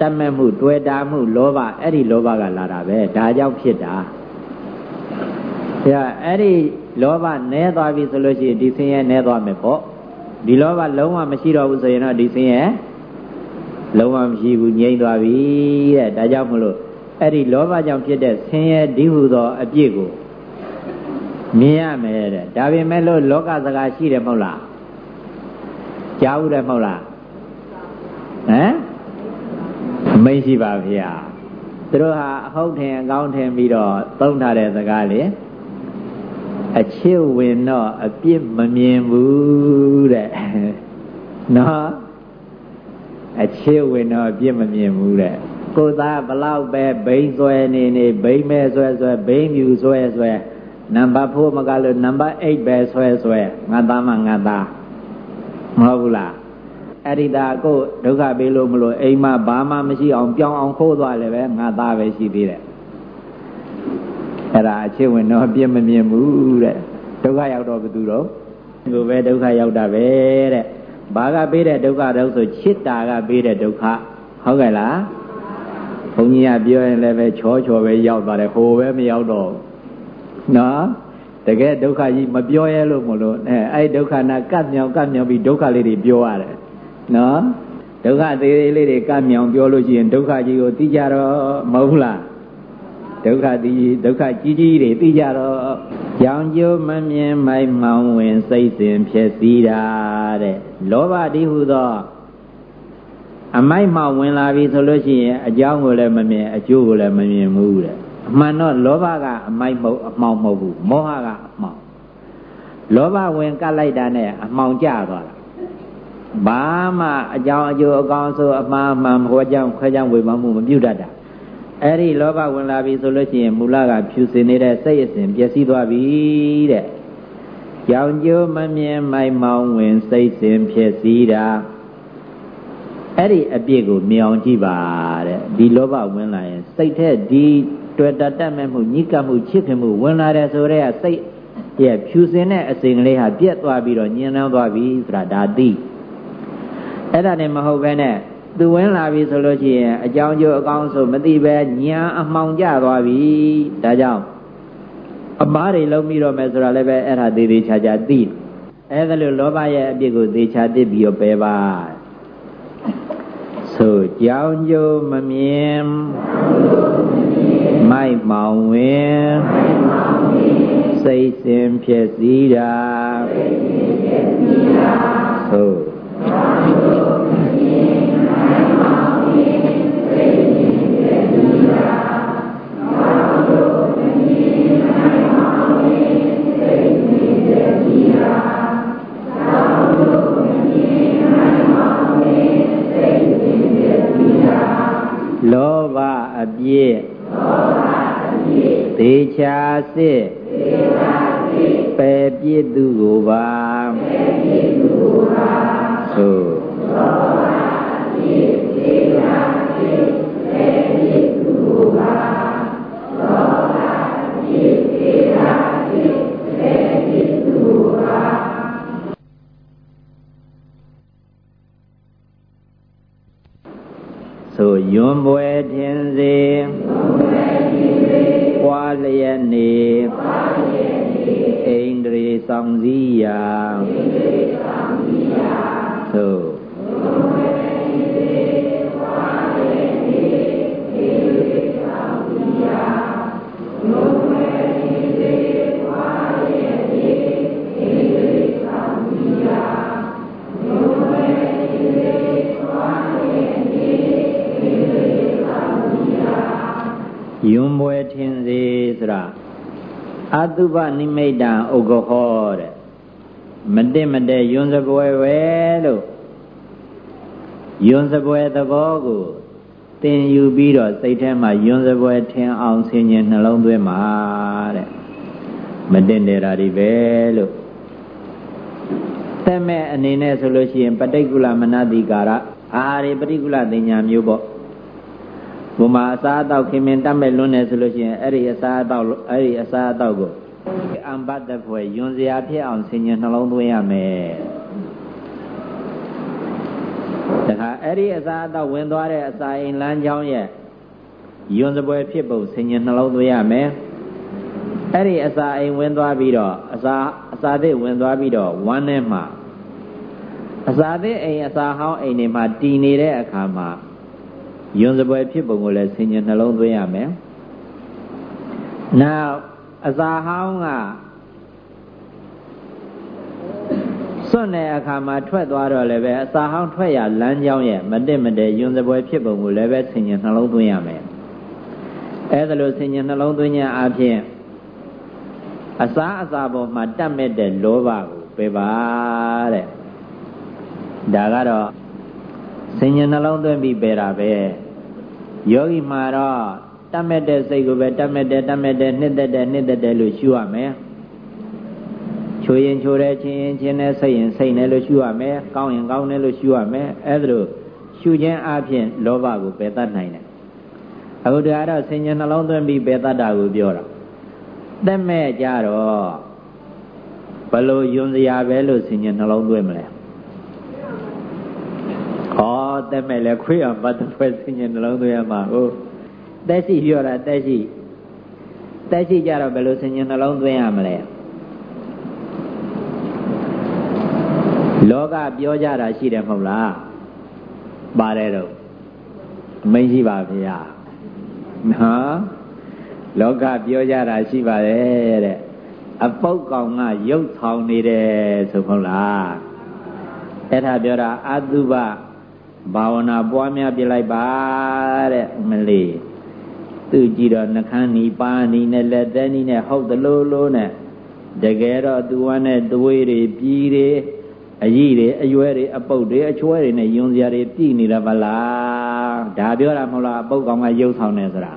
တတ်မဲ့မှုတွေ့တာမှုလောဘအဲ့ဒီလောဘကလာတာပဲဒါကြောင့်ဖြစ်တာဒါအဲ့ဒီလောဘနည်းသွားပြီဆိုလို့ရှိရင်ဒီဆင်းရဲနည်းသွားမယ်ပေါ့ဒီလောဘလုံးဝမရှိတော့ဘူးဆိုရင်တော့ဒီဆင်းရဲလုံးဝမရှိဘူးငြိမ့်သွားပြီတဲ့ဒါကြောင့်မလို့အဲ့ဒီလောဘကြောင့်ဖြစ်တဲ့ဆင်းရဲဒီဟုသောအပြစ်ကိုမြင်ရမယ်တဲ့ဒါပေမဲ့လို့လောကစကားရှိတယ်မဟုတ်လားကြားဘူးတယ်မဟုတ်လားဟမ် မရှိပါဗျာသူတို့ဟာအဟုတ်ထင်အကောင်းထင်ပြီးတော့သုံးထားတဲ့စကားလေအချစ်ဝင်တော့အပြစ်မမြင်ဘူးတဲ့နော်အချစ်ဝင်တော့အပြစ်မမြင်ဘူးတဲ့ကိုသားဘလောက်ပဲဘိန်းဆွဲနေနေဘိန်းမဲဆွဲဆွဲဘိန်းမြူဆွဲဆွဲနံပါတ်4မကလို့နံပါတ်8ပဲဆွဲဆွဲငါသားမငါသားမဟုတ်ဘူးလား အဲ့ဒီဒါကိုဒုက္ခပေးလို့မလို့အိမ်မှာဘာမှမရှိအောင်ပြောင်းအောင်ခိုးသွားလည်းပဲငါသားပဲရှိသေးတယ်အဲ့ဒါအချစ်ဝင်တော့ပြည့်မမြင်ဘူးတဲ့ဒုက္ခရောက်တော့ဘယ်သူတော့ကိုပဲဒုက္ခရောက်တာပဲတဲ့ဘာကပေးတဲ့ဒုက္ခတော့ဆိုချစ်တာကပေးတဲ့ဒုက္ခဟုတ်ကဲ့လားဘုန်းကြီးကပြောရင်လည်းပဲချောချောပဲရောက်သွားတယ်ဟိုပဲမရောက်တော့နော်တကယ်ဒုက္ခကြီးမပြောရဲလို့မလို့အဲအဲ့ဒုက္ခနာကတ်မြောင်ကတ်မြောင်ပြီးဒုက္ခလေးတွေပြောရတယ် နော်ဒုက္ခသေးသေးလေးတွေကတ်မြောင်ပြောလို့ရှိရင်ဒုက္ခကြီးကိုသိကြတော့မဟုတ်လားဒုက္ခတိဒုက္ခကြီးကြီးတွေသိကြတော့ကြောင်ကျိုးမမြင်မိုက်မောင်ဝင်စိတ်စဉ်ဖြစ်စည်းတာတဲ့လောဘတိဟုသောအမိုက်မှဝင်လာပြီဆိုလို့ရှိရင်အကြောင်းကိုလည်းမမြင်အကျိုးကိုလည်းမမြင်ဘူးတဲ့အမှန်တော့လောဘကအမိုက်မဟုတ်အမှောင်မဟုတ်ဘူးမောဟကအမှောင်လောဘဝင်ကတ်လိုက်တာနဲ့အမှောင်ကျသွားတာ ဘာမှအကြောင်းအကျိုးအကောင်းဆိုအမှားမှန်ဟောကြောင့်ခွဲကြောင့်ဝေမမှုမပြုတ်တတ်တာအဲ့ဒီလောဘဝင်လာပြီဆိုလို့ရှိရင်မူလကဖြူစင်နေတဲ့စိတ်အစဉ်ပျက်စီးသွားပြီတဲ့။ကြောင်ကျိုးမမြင်မိုက်မောင်းဝင်စိတ်စဉ်ဖြစ်စည်းတာအဲ့ဒီအပြစ်ကိုမြင်အောင်ကြည့်ပါတဲ့ဒီလောဘဝင်လာရင်စိတ်ထဲဒီတွေ့တတ်မဲ့မှုညှိကပ်မှုချစ်ခင်မှုဝင်လာတယ်ဆိုတော့စိတ်ရဲ့ဖြူစင်တဲ့အစဉ်ကလေးဟာပြက်သွားပြီးတော့ညင်နှောင်းသွားပြီဆိုတာဒါသိ အဲ့ဒါနဲ့မဟုတ်ဘဲနဲ့သူဝင်လာပြီဆိုလို့ရှိရင်အကြောင်းကျိုးအကောင်းဆိုမသိပဲညာအမှောင်ကျသွားပြီဒါကြောင့်အမားတွေလုံးပြီးတော့မယ်ဆိုတာလည်းပဲအဲ့ဒါသေးသေးချာချာသိအဲ့ဒါလို့လောဘရဲ့အပြစ်ကိုသေချာသိပြီးတော့ပယ်ပါဆိုကြောင်းကျိုးမမြင်မိုက်မောင်ဝင်စိတ်စဉ်ဖြစ်စည်းတာ လောဘအပြည့်သေချာစစ်ပယ်ပြည့်သူကိုပါပယ်ပြည့်သူကိုပါ ဆို အတုပနိမိတ်တံဥက္ကဟောတဲ့မတက်မတက်ယွန်စပွဲပဲလို့ယွန်စပွဲသဘောကိုသင်ယူပြီးတော့စိတ်ထဲမှာယွန်စပွဲထင်အောင်ဆင်ញင်နှလုံးသွင်းမှာတဲ့မတင်နေတာဒီပဲလို့တက်မဲ့အနေနဲ့ဆိုလို့ရှိရင်ပဋိကုလမနတိကာရအာဟာရပဋိကုလတင်ညာမျိုးပေါ့ဘုမာအစားအသောက်ခင်မင်တတ်မဲ့လွန်းနေဆိုလို့ရှိရင်အဲ့ဒီအစားအသောက်အဲ့ဒီအစားအသောက်ကို အံဘတ်တဲ့ဖွယ်ယွန်စရာဖြစ်အောင်ဆင်ញင်နှလုံးသွင်းရမယ်တခါအဲ့ဒီအစားအသောက်ဝင်သွားတဲ့အစာအိမ်လမ်းကြောင်းရဲ့ယွန်စပွဲဖြစ်ပုံဆင်ញင်နှလုံးသွင်းရမယ်အဲ့ဒီအစာအိမ်ဝင်သွားပြီးတော့အစာအစာသစ်ဝင်သွားပြီးတော့ဝမ်းထဲမှာအစာသစ်အိမ်အစာဟောင်းအိမ်တွေမှာတည်နေတဲ့အခါမှာယွန်စပွဲဖြစ်ပုံကိုလည်းဆင်ញင်နှလုံးသွင်းရမယ်။နောက် အစာဟောင်းကစွန့်တဲ့အခါမှာထွက်သွားတော့လည်းပဲအစာဟောင်းထွက်ရလမ်းကြောင်းရဲ့မတက်မတဲယွန်စပွဲဖြစ်ပုံကိုလည်းပဲဆင်ញင်နှလုံးသွင်းရမယ်။အဲဒါလို့ဆင်ញင်နှလုံးသွင်းခြင်းအပြင်အစာအစာပေါ်မှာတတ်မဲ့တဲ့လောဘကိုပယ်ပါတဲ့။ဒါကတော့ဆင်ញင်နှလုံးသွင်းပြီးပယ်တာပဲယောဂီမှာတော့ တတ်မဲ့တဲ့စိတ်ကိုပဲတတ်မဲ့တဲ့တတ်မဲ့တဲ့နှစ်သက်တဲ့နှစ်သက်တဲ့လို့ရှုရမယ်ချိုရင်ချိုတဲ့ချင်းရင်ချင်းနဲ့စိတ်ရင်စိတ်နဲ့လို့ရှုရမယ်ကောင်းရင်ကောင်းတယ်လို့ရှုရမယ်အဲ့ဒါလို့ရှုခြင်းအပြင်လောဘကိုပယ်တတ်နိုင်တယ်အခုတည်းကတော့ဆင်ញင်နှလုံးသွင်းပြီးပယ်တတ်တာကိုပြောတာတက်မဲ့ကြတော့ဘလို့ယွန်စရာပဲလို့ဆင်ញင်နှလုံးသွင်းမလဲဟောတက်မဲ့လဲခွေးအောင်ပတ်သက်ဖွဲ့စင်ရင်နှလုံးသွင်းရမှာဟုတ် တက်ရှိပြောတာတက်ရှိတက်ရှိကြတော့ဘယ်လိုစင်ရင်နှလုံးသွင်းရမလဲလောကပြောကြတာရှိတယ်မဟုတ်လားပါတယ်တော့အမိန်ရှိပါဗျာနော်လောကပြောကြတာရှိပါတယ်တဲ့အပုတ်ကောင်ကရုပ်ဆောင်နေတယ်ဆိုမဟုတ်လားအဲ့ဒါပြောတာအတုပဘာဝနာပွားများပြလိုက်ပါတဲ့မလေး သူကြည့်တော့နှခမ်းနီပါနီနဲ့လက်သက်နီနဲ့ဟုတ်သလိုလိုနဲ့တကယ်တော့သူဝမ်းနဲ့သွေးတွေပြီးတွေအကြီးတွေအရွယ်တွေအပုတ်တွေအချွဲတွေနဲ့ယွန်စရာတွေပြည်နေတာဗလားဒါပြောတာမဟုတ်လားအပုတ်ကောင်ကရုပ်ဆောင်နေဆိုတာ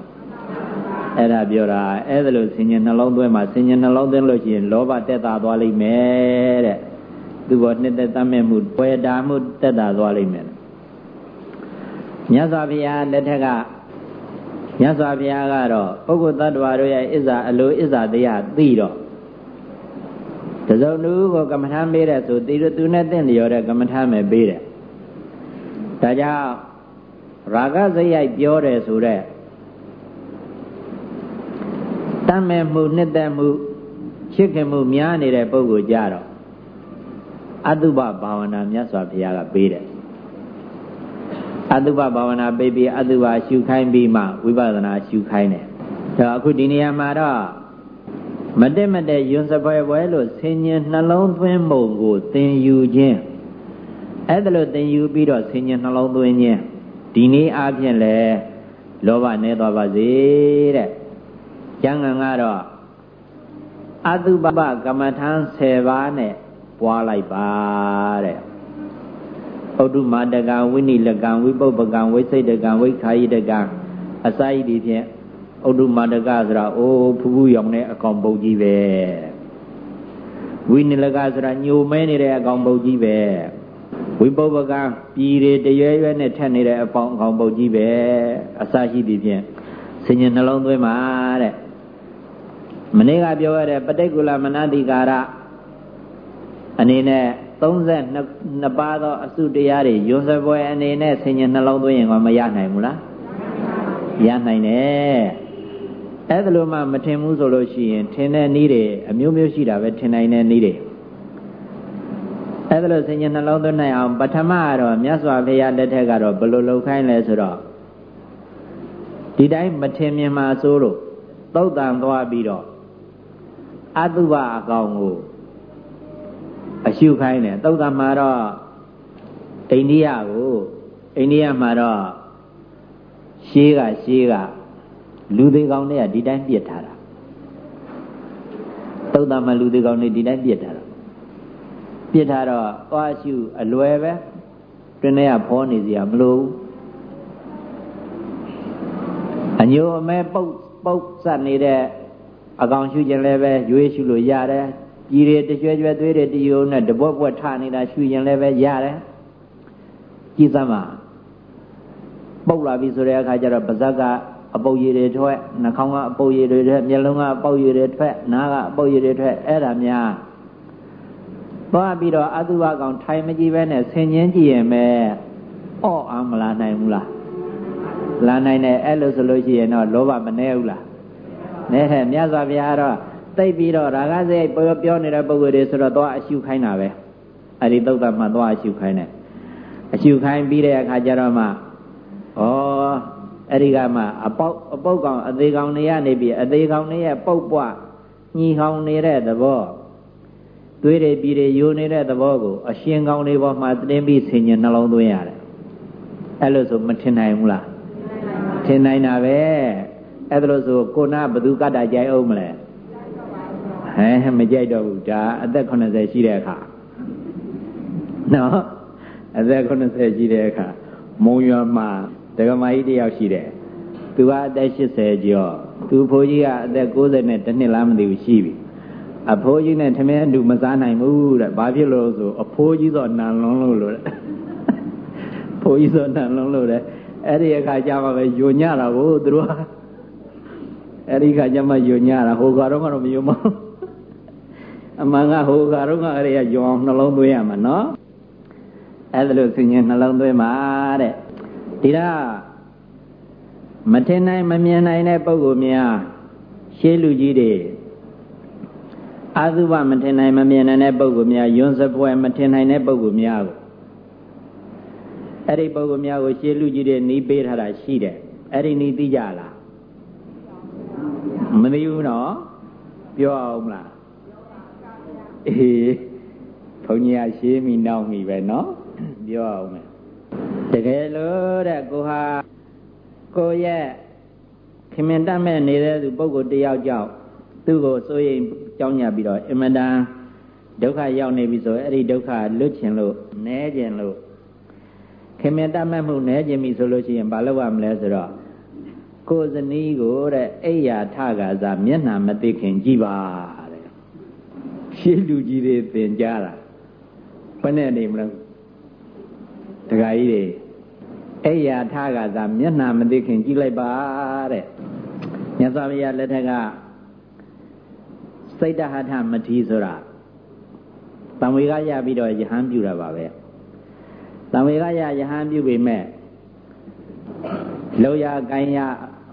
အဲ့ဒါပြောတာအဲ့ဒါလို့ဆင်ញင်နှလုံးသွင်းမှာဆင်ញင်နှလုံးသွင်းလို့ရှိရင်လောဘတက်တာသွားလိမ့်မယ်တဲ့သူဘောနှစ်သက်တတ်မဲ့မှုပွဲတာမှုတက်တာသွားလိမ့်မယ်မြတ်စွာဘုရားလက်ထက်က မြတ်စွာဘုရားကတော့ပုဂ္ဂိုလ်တ attva တို့ရဲ့အစ္စာအလိုအစ္စာတရားသိတော့တစုံတူကိုကမ္မထာမေးတဲ့ဆိုတီသူနဲ့တင့်လျော်တဲ့ကမ္မထာမယ်ပေးတယ်ဒါကြောင့်ရာဂစရိုက်ပြောတယ်ဆိုတဲ့တမ်းမဲ့မှုနှစ်သက်မှုချစ်ခင်မှုများနေတဲ့ပုဂ္ဂိုလ်ကြတော့အတုပဘာဝနာမြတ်စွာဘုရားကပေးတယ် အတုပဘာဝနာပေးပြီးအတုပရှုခိုင်းပြီးမှဝိပဿနာရှုခိုင်းတယ်ဒါအခုဒီနေရာမှာတော့မတက်မတက်ယွန်စပွဲပွဲလို့ဆင်ញင်နှလုံးသွင်းပုံကိုသင်ယူခြင်းအဲ့ဒါလို့သင်ယူပြီးတော့ဆင်ញင်နှလုံးသွင်းခြင်းဒီနေ့အားဖြင့်လဲလောဘနဲ့သွားပါစေတဲ့ကျမ်းဂန်ကတော့အတုပပကမ္မထံ10ပါးနဲ့ပွားလိုက်ပါတဲ့ ဥဒ္ဓမာတကံဝိနိလကံဝိပုပ္ပကံဝိစိတ်တကံဝိခာယိတကံအစာဤဒီဖြင့်ဥဒ္ဓမာတကဆိုတာအိုးဖူးဖူးရောင်တဲ့အကောင်ပုတ်ကြီးပဲဝိနလကဆိုတာညိုမဲနေတဲ့အကောင်ပုတ်ကြီးပဲဝိပုပ္ပကပြည်တွေတရွဲရွဲနဲ့ထက်နေတဲ့အပေါင်းအကောင်ပုတ်ကြီးပဲအစာရှိသည်ဖြင့်ဆင်ញနှလုံးသွင်းပါတဲ့မနေ့ကပြောရတဲ့ပဋိက္ခလမနတိကာရအနေနဲ့ 32ပါးသောအစုတရားတွေယွန်စပွဲအနေနဲ့ဆင်ញနှလုံးသွင်းရင်ကမရနိုင်ဘူးလားရနိုင်တယ်အဲ့ဒါလို့မှမထင်ဘူးဆိုလို့ရှိရင်ထင်တဲ့နည်းတွေအမျိုးမျိုးရှိတာပဲထင်နိုင်တဲ့နည်းတွေအဲ့ဒါလို့ဆင်ញနှလုံးသွင်းနိုင်အောင်ပထမကတော့မြတ်စွာဘုရားလက်ထက်ကတော့ဘယ်လိုလုပ်ခိုင်းလဲဆိုတော့ဒီတိုင်းမထင်မြင်မှဆိုလို့သုတ်တန်သွားပြီးတော့အတုပအကောင်ကို အရှုခိုင်းတယ်သုတ်တန်မှာတော့အိန္ဒိယကိုအိန္ဒိယမှာတော့ရှေးကရှေးကလူသေးကောင်တွေကဒီတိုင်းပြစ်ထားတာသုတ်တန်မှာလူသေးကောင်တွေဒီတိုင်းပြစ်ထားတာပြစ်ထားတော့သွားရှုအလွယ်ပဲတွင်ထဲကဖောနေစီရမလို့အညိုအမဲပုတ်ပုတ်ဆက်နေတဲ့အကောင်ရှုခြင်းလည်းပဲရွေးရှုလို့ရတယ် ကြီးတွေတကြွကြွသွေးတွေတယုံနဲ့တပွက်ပွက်ထနေတာရှုရင်လည်းပဲရတယ်ကြည်စမ်းပါပုတ်လာပြီဆိုတဲ့အခါကျတော့ပါဇက်ကအပုတ်ရည်တွေထွက်နှာခေါင်းကအပုတ်ရည်တွေထွက်မျက်လုံးကအပုတ်ရည်တွေထွက်နားကအပုတ်ရည်တွေထွက်အဲ့ဒါများသွားပြီးတော့အတုဝကောင်ထိုင်မကြည့်ပဲနဲ့ဆင်ញင်းကြည့်ရင်ပဲအော့အားမလာနိုင်ဘူးလားလာနိုင်တယ်အဲ့လိုဆိုလို့ရှိရင်တော့လောဘမနှဲဘူးလားနဲဟဲ့မြတ်စွာဘုရားတော့ သိပြီးတော့ရာဂစိတ်ပြောပြောနေတဲ့ပုဂ္ဂိုလ်တွေဆိုတော့သွားအရှုခိုင်းတာပဲအဲ့ဒီသုတ်တမှသွားအရှုခိုင်းတယ်အရှုခိုင်းပြီးတဲ့အခါကျတော့မှဩအဲ့ဒီကမှအပေါက်အပုတ်ကောင်အသေးကောင်တွေကနေပြီးအသေးကောင်တွေရဲ့ပုတ်ပွညှီဟောင်နေတဲ့သဘောသွေးတွေပြည်တွေယိုနေတဲ့သဘောကိုအရှင်ကောင်တွေပေါ်မှာတင်းပြီးဆင်ញနှလုံးသွင်းရတယ်အဲ့လိုဆိုမထင်နိုင်ဘူးလားထင်နိုင်တာပဲအဲ့ဒါလို့ဆိုကိုနာဘသူကတ္တကြိုက်အောင်မလဲ ဟဲမကြိုက်တော့ဘူးဒါအသက်80ရှိတဲ့အခါနော်အသက်80ရှိတဲ့အခါမုံရွာမှာဒကမာကြီးတယောက်ရှိတယ်သူကအသက်80ကျော်သူဖိုးကြီးကအသက်90နဲ့တစ်နှစ်လားမသိဘူးရှိပြီအဖိုးကြီးနဲ့ထမင်းအတူမစားနိုင်ဘူးတဲ့ဘာဖြစ်လို့ဆိုအဖိုးကြီးဆိုနန်လုံးလို့လို့တဲ့ဖိုးကြီးဆိုနန်လုံးလို့တဲ့အဲ့ဒီအခါကျမှပဲယုံညတာကိုသူတို့ကအဲ့ဒီခါကျမှယုံညတာဟိုကတော့ကတော့မယုံမဘူး အမှန်ကဟိုကတော့ကအဲ့ဒီကယုံအောင်နှလုံးသွင်းရမှာနော်အဲ့ဒါလို့ဆင်ញနှလုံးသွင်းပါတဲ့ဒီတော့မထင်နိုင်မမြင်နိုင်တဲ့ပုဂ္ဂိုလ်များရှေးလူကြီးတွေအာသုဘမထင်နိုင်မမြင်နိုင်တဲ့ပုဂ္ဂိုလ်များယွန်းစပွဲမထင်နိုင်တဲ့ပုဂ္ဂိုလ်များကိုအဲ့ဒီပုဂ္ဂိုလ်များကိုရှေးလူကြီးတွေနီးပေးထားတာရှိတယ်အဲ့ဒီနီးသိကြလားမသိဘူးနော်ပြောအောင်မလား အေးဘုန်းကြီးကရှေးမိနောက်မိပဲနော်ပြောအောင်မယ်တကယ်လို့တဲ့ကိုဟာကိုရဲ့ခင်မင်တတ်မဲ့နေတဲ့သူပုဂ္ဂိုလ်တယောက်ကြောင့်သူ့ကိုစိုးရိမ်ကြောင်းညပြီးတော့အင်မတန်ဒုက္ခရောက်နေပြီဆိုအဲ့ဒီဒုက္ခလွတ်ချင်လို့နဲကျင်လို့ခင်မင်တတ်မဲ့မှုနဲကျင်ပြီဆိုလို့ရှိရင်ဘာလုပ်ရမလဲဆိုတော့ကိုဇနီးကိုတဲ့အိယာထကစားမျက်နှာမသိခင်ကြည်ပါတဲ့ ရှေးလူကြီးတွေသင်ကြတာဘယ်နဲ့နေမလို့ဒကာကြီးတွေအိယာထကစားမျက်နှာမသိခင်ကြည်လိုက်ပါတဲ့မြတ်စွာဘုရားလက်ထက်ကစိတ်တဟထမထီဆိုတာတံဝေကရပြီးတော့ယဟန်ပြုတာပါပဲတံဝေကရယဟန်ပြုပေမဲ့လောရကိုင်းရ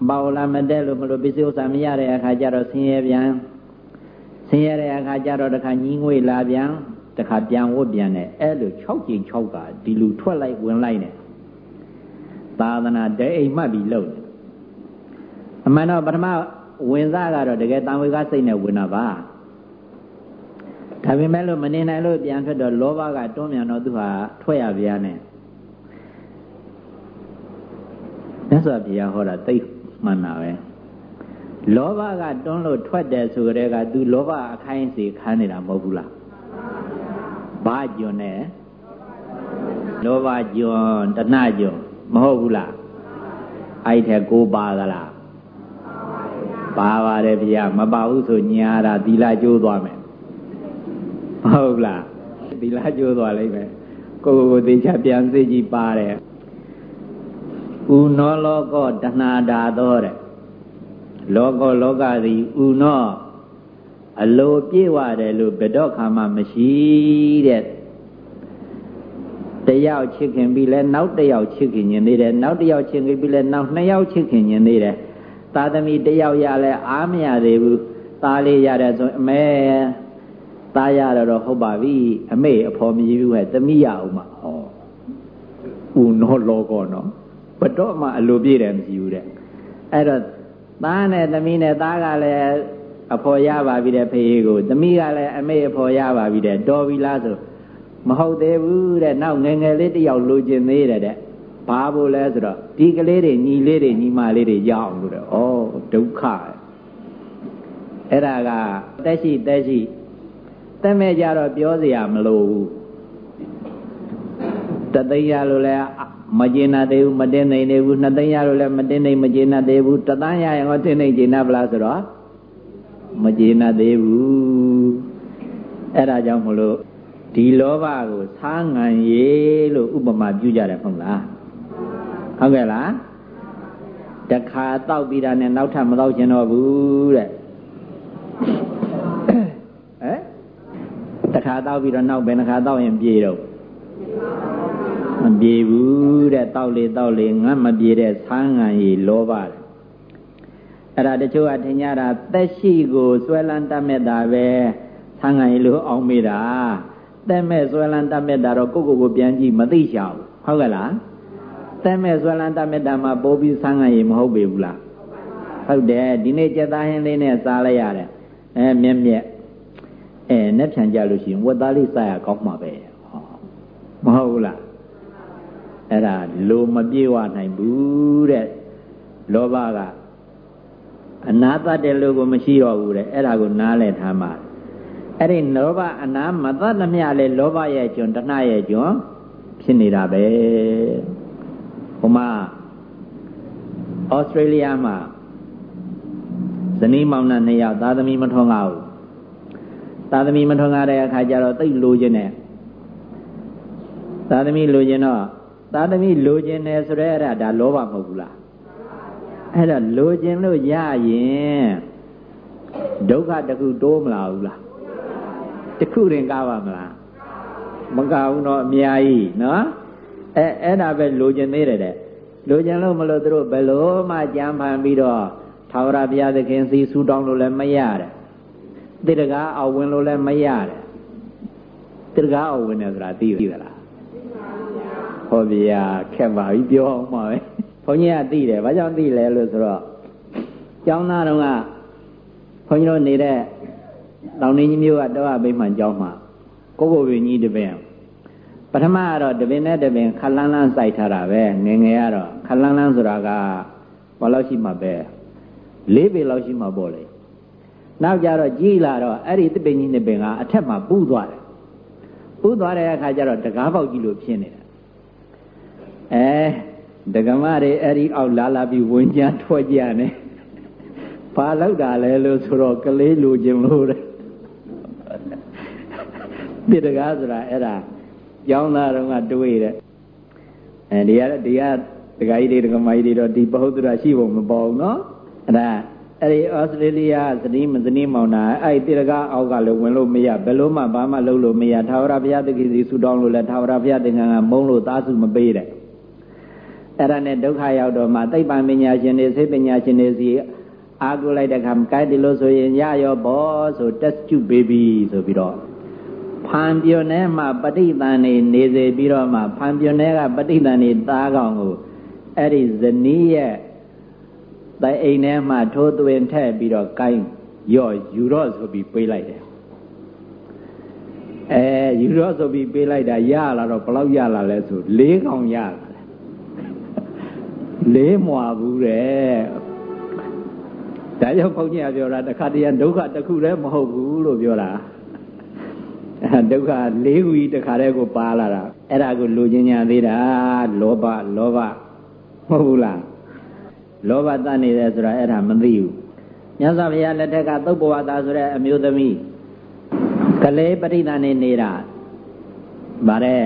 အပေါလာမတက်လို့မလို့ပစ္စည်းဥစ္စာမရတဲ့အခါကျတော့ဆင်းရဲပြန် ဆင်းရဲတဲ့အခါကျတော့တခါညီးငွေလာပြန်တခါပြန်ဝတ်ပြန်တယ်အဲ့လို6ကြိမ်6ကဒီလူထွက်လိုက်ဝင်လိုက်နေသာသနာတဲအိမ်မှတ်ပြီးလုပ်တယ်အမှန်တော့ပထမဝင်စားကတော့တကယ်တန်ဝေကစိတ်နဲ့ဝင်တာပါဒါပေမဲ့လို့မနေနိုင်လို့ပြန်ထွက်တော့လောဘကတွန်းမြန်တော့သူဟာထွက်ရပြားနဲ့မြတ်စွာဘုရားဟောတာသိမှန်တာပဲ လောဘကတွန်းလို့ထွက်တယ်ဆိုကြတဲ့က तू လောဘအခိုင်းစီခန်းနေတာမဟုတ်ဘူးလားဘာကြွန်းနဲ့လောဘကြွန်းတဏှကြွန်းမဟုတ်ဘူးလားအဲ့ထက်ကိုပါသလားပါပါတယ်ဗျာမပါဘူးဆိုညာတာသီလကျိုးသွားမယ်ဟုတ်လားသီလကျိုးသွားလိမ့်မယ်ကိုကိုကိုသေချာပြန်သိကြည့်ပါတယ်ဥနောလောကောတဏှာဓာသောတဲ့ လောကောလောကသည်ဥနောအလိုပြေဝတယ်လို့ဘယ်တော့ခါမှမရှိတဲ့တယောက်ချစ်ခင်ပြီးလဲနောက်တယောက်ချစ်ခင်ရင်နေတယ်နောက်တယောက်ချစ်ခင်ပြီးလဲနောက်နှစ်ယောက်ချစ်ခင်ရင်နေတယ်သာသမီတယောက်ရလဲအားမရသေးဘူးသားလေးရတယ်ဆိုအမေသားရတော့ဟုတ်ပါပြီအမေအဖော်မြည်ဘူးဟဲ့သမီးရအောင်မဟောဥနောလောကောနော်ဘတော့မှအလိုပြည့်တယ်မရှိဘူးတဲ့အဲ့တော့ သားနဲ့သမီးနဲ့သားကလည်းအဖော်ရပါပြီတဲ့ဖေးကိုသမီးကလည်းအမေအဖော်ရပါပြီတဲ့တော်ပြီလားဆိုမဟုတ်သေးဘူးတဲ့နောက်ငယ်ငယ်လေးတယောက်လိုချင်သေးတယ်တဲ့ဘာဖို့လဲဆိုတော့ဒီကလေးတွေညီလေးတွေညီမလေးတွေရအောင်လို့တဲ့ဩဒုက္ခအဲ့ဒါကတက်ရှိတက်ရှိတက်မဲ့ကြတော့ပြောเสียမလို့ဘူးတသိရလို့လဲ မကျေနပ်သေးဘူးမတင်းနိုင်သေးဘူးနှစ်သိန်းရလို့လည်းမတင်းနိုင်မကျေနပ်သေးဘူးတသန်းရရင်ဟောတင်းနိုင်ကျေနပ်ပလားဆိုတော့မကျေနပ်သေးဘူးအဲ့ဒါကြောင့်မလို့ဒီလောဘကိုစားငံရေးလို့ဥပမာပြုကြတယ်ဟုတ်လားဟုတ်ကဲ့လားတခါတောက်ပြီးတာနဲ့နောက်ထပ်မတောက်ချင်တော့ဘူးတဲ့ဟမ်တခါတောက်ပြီးတော့နောက်ဘယ်နှခါတောက်ရင်ပြေတော့ မပြေဘူးတဲ့တောက်လေတောက်လေငတ်မပြေတဲ့ဆန်းငံကြီးလောဘတဲ့အဲ့ဒါတချို့ကထင်ကြတာသက်ရှိကိုဆွဲလန်းတတ်မဲ့တာပဲဆန်းငံကြီးလို့အောင်မိတာတဲ့မဲ့ဆွဲလန်းတတ်မဲ့တာတော့ကိုကိုကိုပြန်ကြည့်မသိချောင်ဟုတ်ကဲ့လားတဲ့မဲ့ဆွဲလန်းတတ်မဲ့တာမှာပိုးပြီးဆန်းငံကြီးမဟုတ်ပေဘူးလားဟုတ်တယ်ဒီနေ့ကြက်သားဟင်းလေးနဲ့စားလိုက်ရတယ်အဲမြက်မြက်အဲနဲ့ဖြန်ကြလို့ရှိရင်ဝက်သားလေးစားရကောင်းမှာပဲမဟုတ်ဘူးလား အဲ့ဒါလိုမပြေဝနိုင်ဘူးတဲ့လောဘကအနာတတ်တဲ့လူကိုမရှိတော့ဘူးတဲ့အဲ့ဒါကိုနားလည်ထားမှာအဲ့ဒီလောဘအနာမတတ်သမျှလေလောဘရဲ့ကျွန်တဏှရဲ့ကျွန်ဖြစ်နေတာပဲဟိုမှာဩစတြေးလျမှာဇနီးမောင်နှံနှစ်ယောက်သာသမီမထွန်းကားဘူးသာသမီမထွန်းကားတဲ့အခါကျတော့တိတ်လိုချင်တယ်သာသမီလိုချင်တော့ သာသမီလိုချင်တယ်ဆိုရဲအဲ့ဒါဒါလောဘမဟုတ်ဘူးလားအဲ့ဒါလိုချင်လို့ရရင်ဒုက္ခတခုတိုးမလာဘူးလားတခုရင်ကားပါမလားမကားဘူးတော့အများကြီးနော်အဲအဲ့ဒါပဲလိုချင်သေးတယ်တဲ့လိုချင်လို့မလို့သူတို့ဘယ်လို့မှကြံဖန်ပြီးတော့ထာဝရဘုရားသခင်စီဆူတောင်းလို့လည်းမရတဲ့တိတကားအောင်ဝင်လို့လည်းမရတဲ့တိတကားအောင်ဝင်တယ်ဆိုတာသိပြီလား ဟောဗျာခက်ပါပြီပြောအောင်ပါပဲဘုန်းကြီးကသိတယ်ဘာကြောင့်သိလဲလို့ဆိုတော့ကျောင်းသားတော်ကဘုန်းကြီးတို့နေတဲ့တောင်နေကြီးမျိုးကတော့အဘိမှန်ကျောင်းမှာကိုကိုပင်ကြီးတပင်ပထမကတော့တပင်နဲ့တပင်ခလန်းလန်းစိုက်ထားတာပဲငငယ်ကတော့ခလန်းလန်းဆိုတာကဘာလို့ရှိမှပဲလေးပေလောက်ရှိမှပေါ့လေနောက်ကြတော့ကြီးလာတော့အဲ့ဒီတပင်ကြီးနှစ်ပင်ကအထက်မှာပူးသွားတယ်ပူးသွားတဲ့အခါကျတော့တကားပေါက်ကြီးလို့ဖြစ်နေတယ် အဲဒကမတွေအဲ့ဒီအောက်လာလာပြီးဝင်ကြထွက်ကြနေဘာလောက်တာလဲလို့ဆိုတော့ကလေးလူချင်းလို့တဲ့ဒီတကားဆိုတာအဲ့ဒါကျောင်းသားတော်ကတွေးတဲ့အဲဒီကဒီကဒကာကြီးတွေဒကမကြီးတွေတော့ဒီဘဟုတ္တရရှိဖို့မပေါ်ဘူးနော်အဲ့ဒါအဲ့ဒီဩစတြေးလျသတိမသတိမောင်နာအဲ့ဒီတကားအောက်ကလည်းဝင်လို့မရဘယ်လို့မှဘာမှလုပ်လို့မရသာဝရဘုရားတက္ကိစီဆူတောင်းလို့လဲသာဝရဘုရားသင်္ကန်းကမုန်းလို့သားစုမပေးတဲ့ အဲ့ဒါနဲ့ဒုက္ခရောက်တော့မှသိပ္ပံပညာရှင်တွေစိတ်ပညာရှင်တွေစီအာကုလိုက်တဲ့ခါမကိုက်ဒီလို့ဆိုရင်ရရောဘောဆို test tube baby ဆိုပြီးတော့ဖန်ပြွန်ထဲမှာပဋိသန္ဓေနေစေပြီးတော့မှဖန်ပြွန်ထဲကပဋိသန္ဓေသားကောင်ကိုအဲ့ဒီဇနီးရဲ့တိုင်အိမ်ထဲမှာထိုးသွင်းထည့်ပြီးတော့ကိုင်းရော့ယူတော့ဆိုပြီးပေးလိုက်တယ်အဲယူတော့ဆိုပြီးပေးလိုက်တာရလာတော့ဘယ်လောက်ရလာလဲဆို၄កောင်ရလာ လေးမွာဘူးတဲ့ဒါကြောင့်ဘုန်းကြီးကပြောတာတခါတည်းဒုက္ခတစ်ခုတည်းမဟုတ်ဘူးလို့ပြောတာဒုက္ခလေးခုကြီးတခါတည်းကိုပါလာတာအဲ့ဒါကိုလူချင်းညာသေးတာလောဘလောဘမဟုတ်ဘူးလားလောဘတတ်နေတယ်ဆိုတာအဲ့ဒါမသိဘူးမြတ်စွာဘုရားလက်ထက်ကသုတ်ဘဝသားဆိုတဲ့အမျိုးသမီးကလေးပရိသတ်နေနေတာဗါတဲ့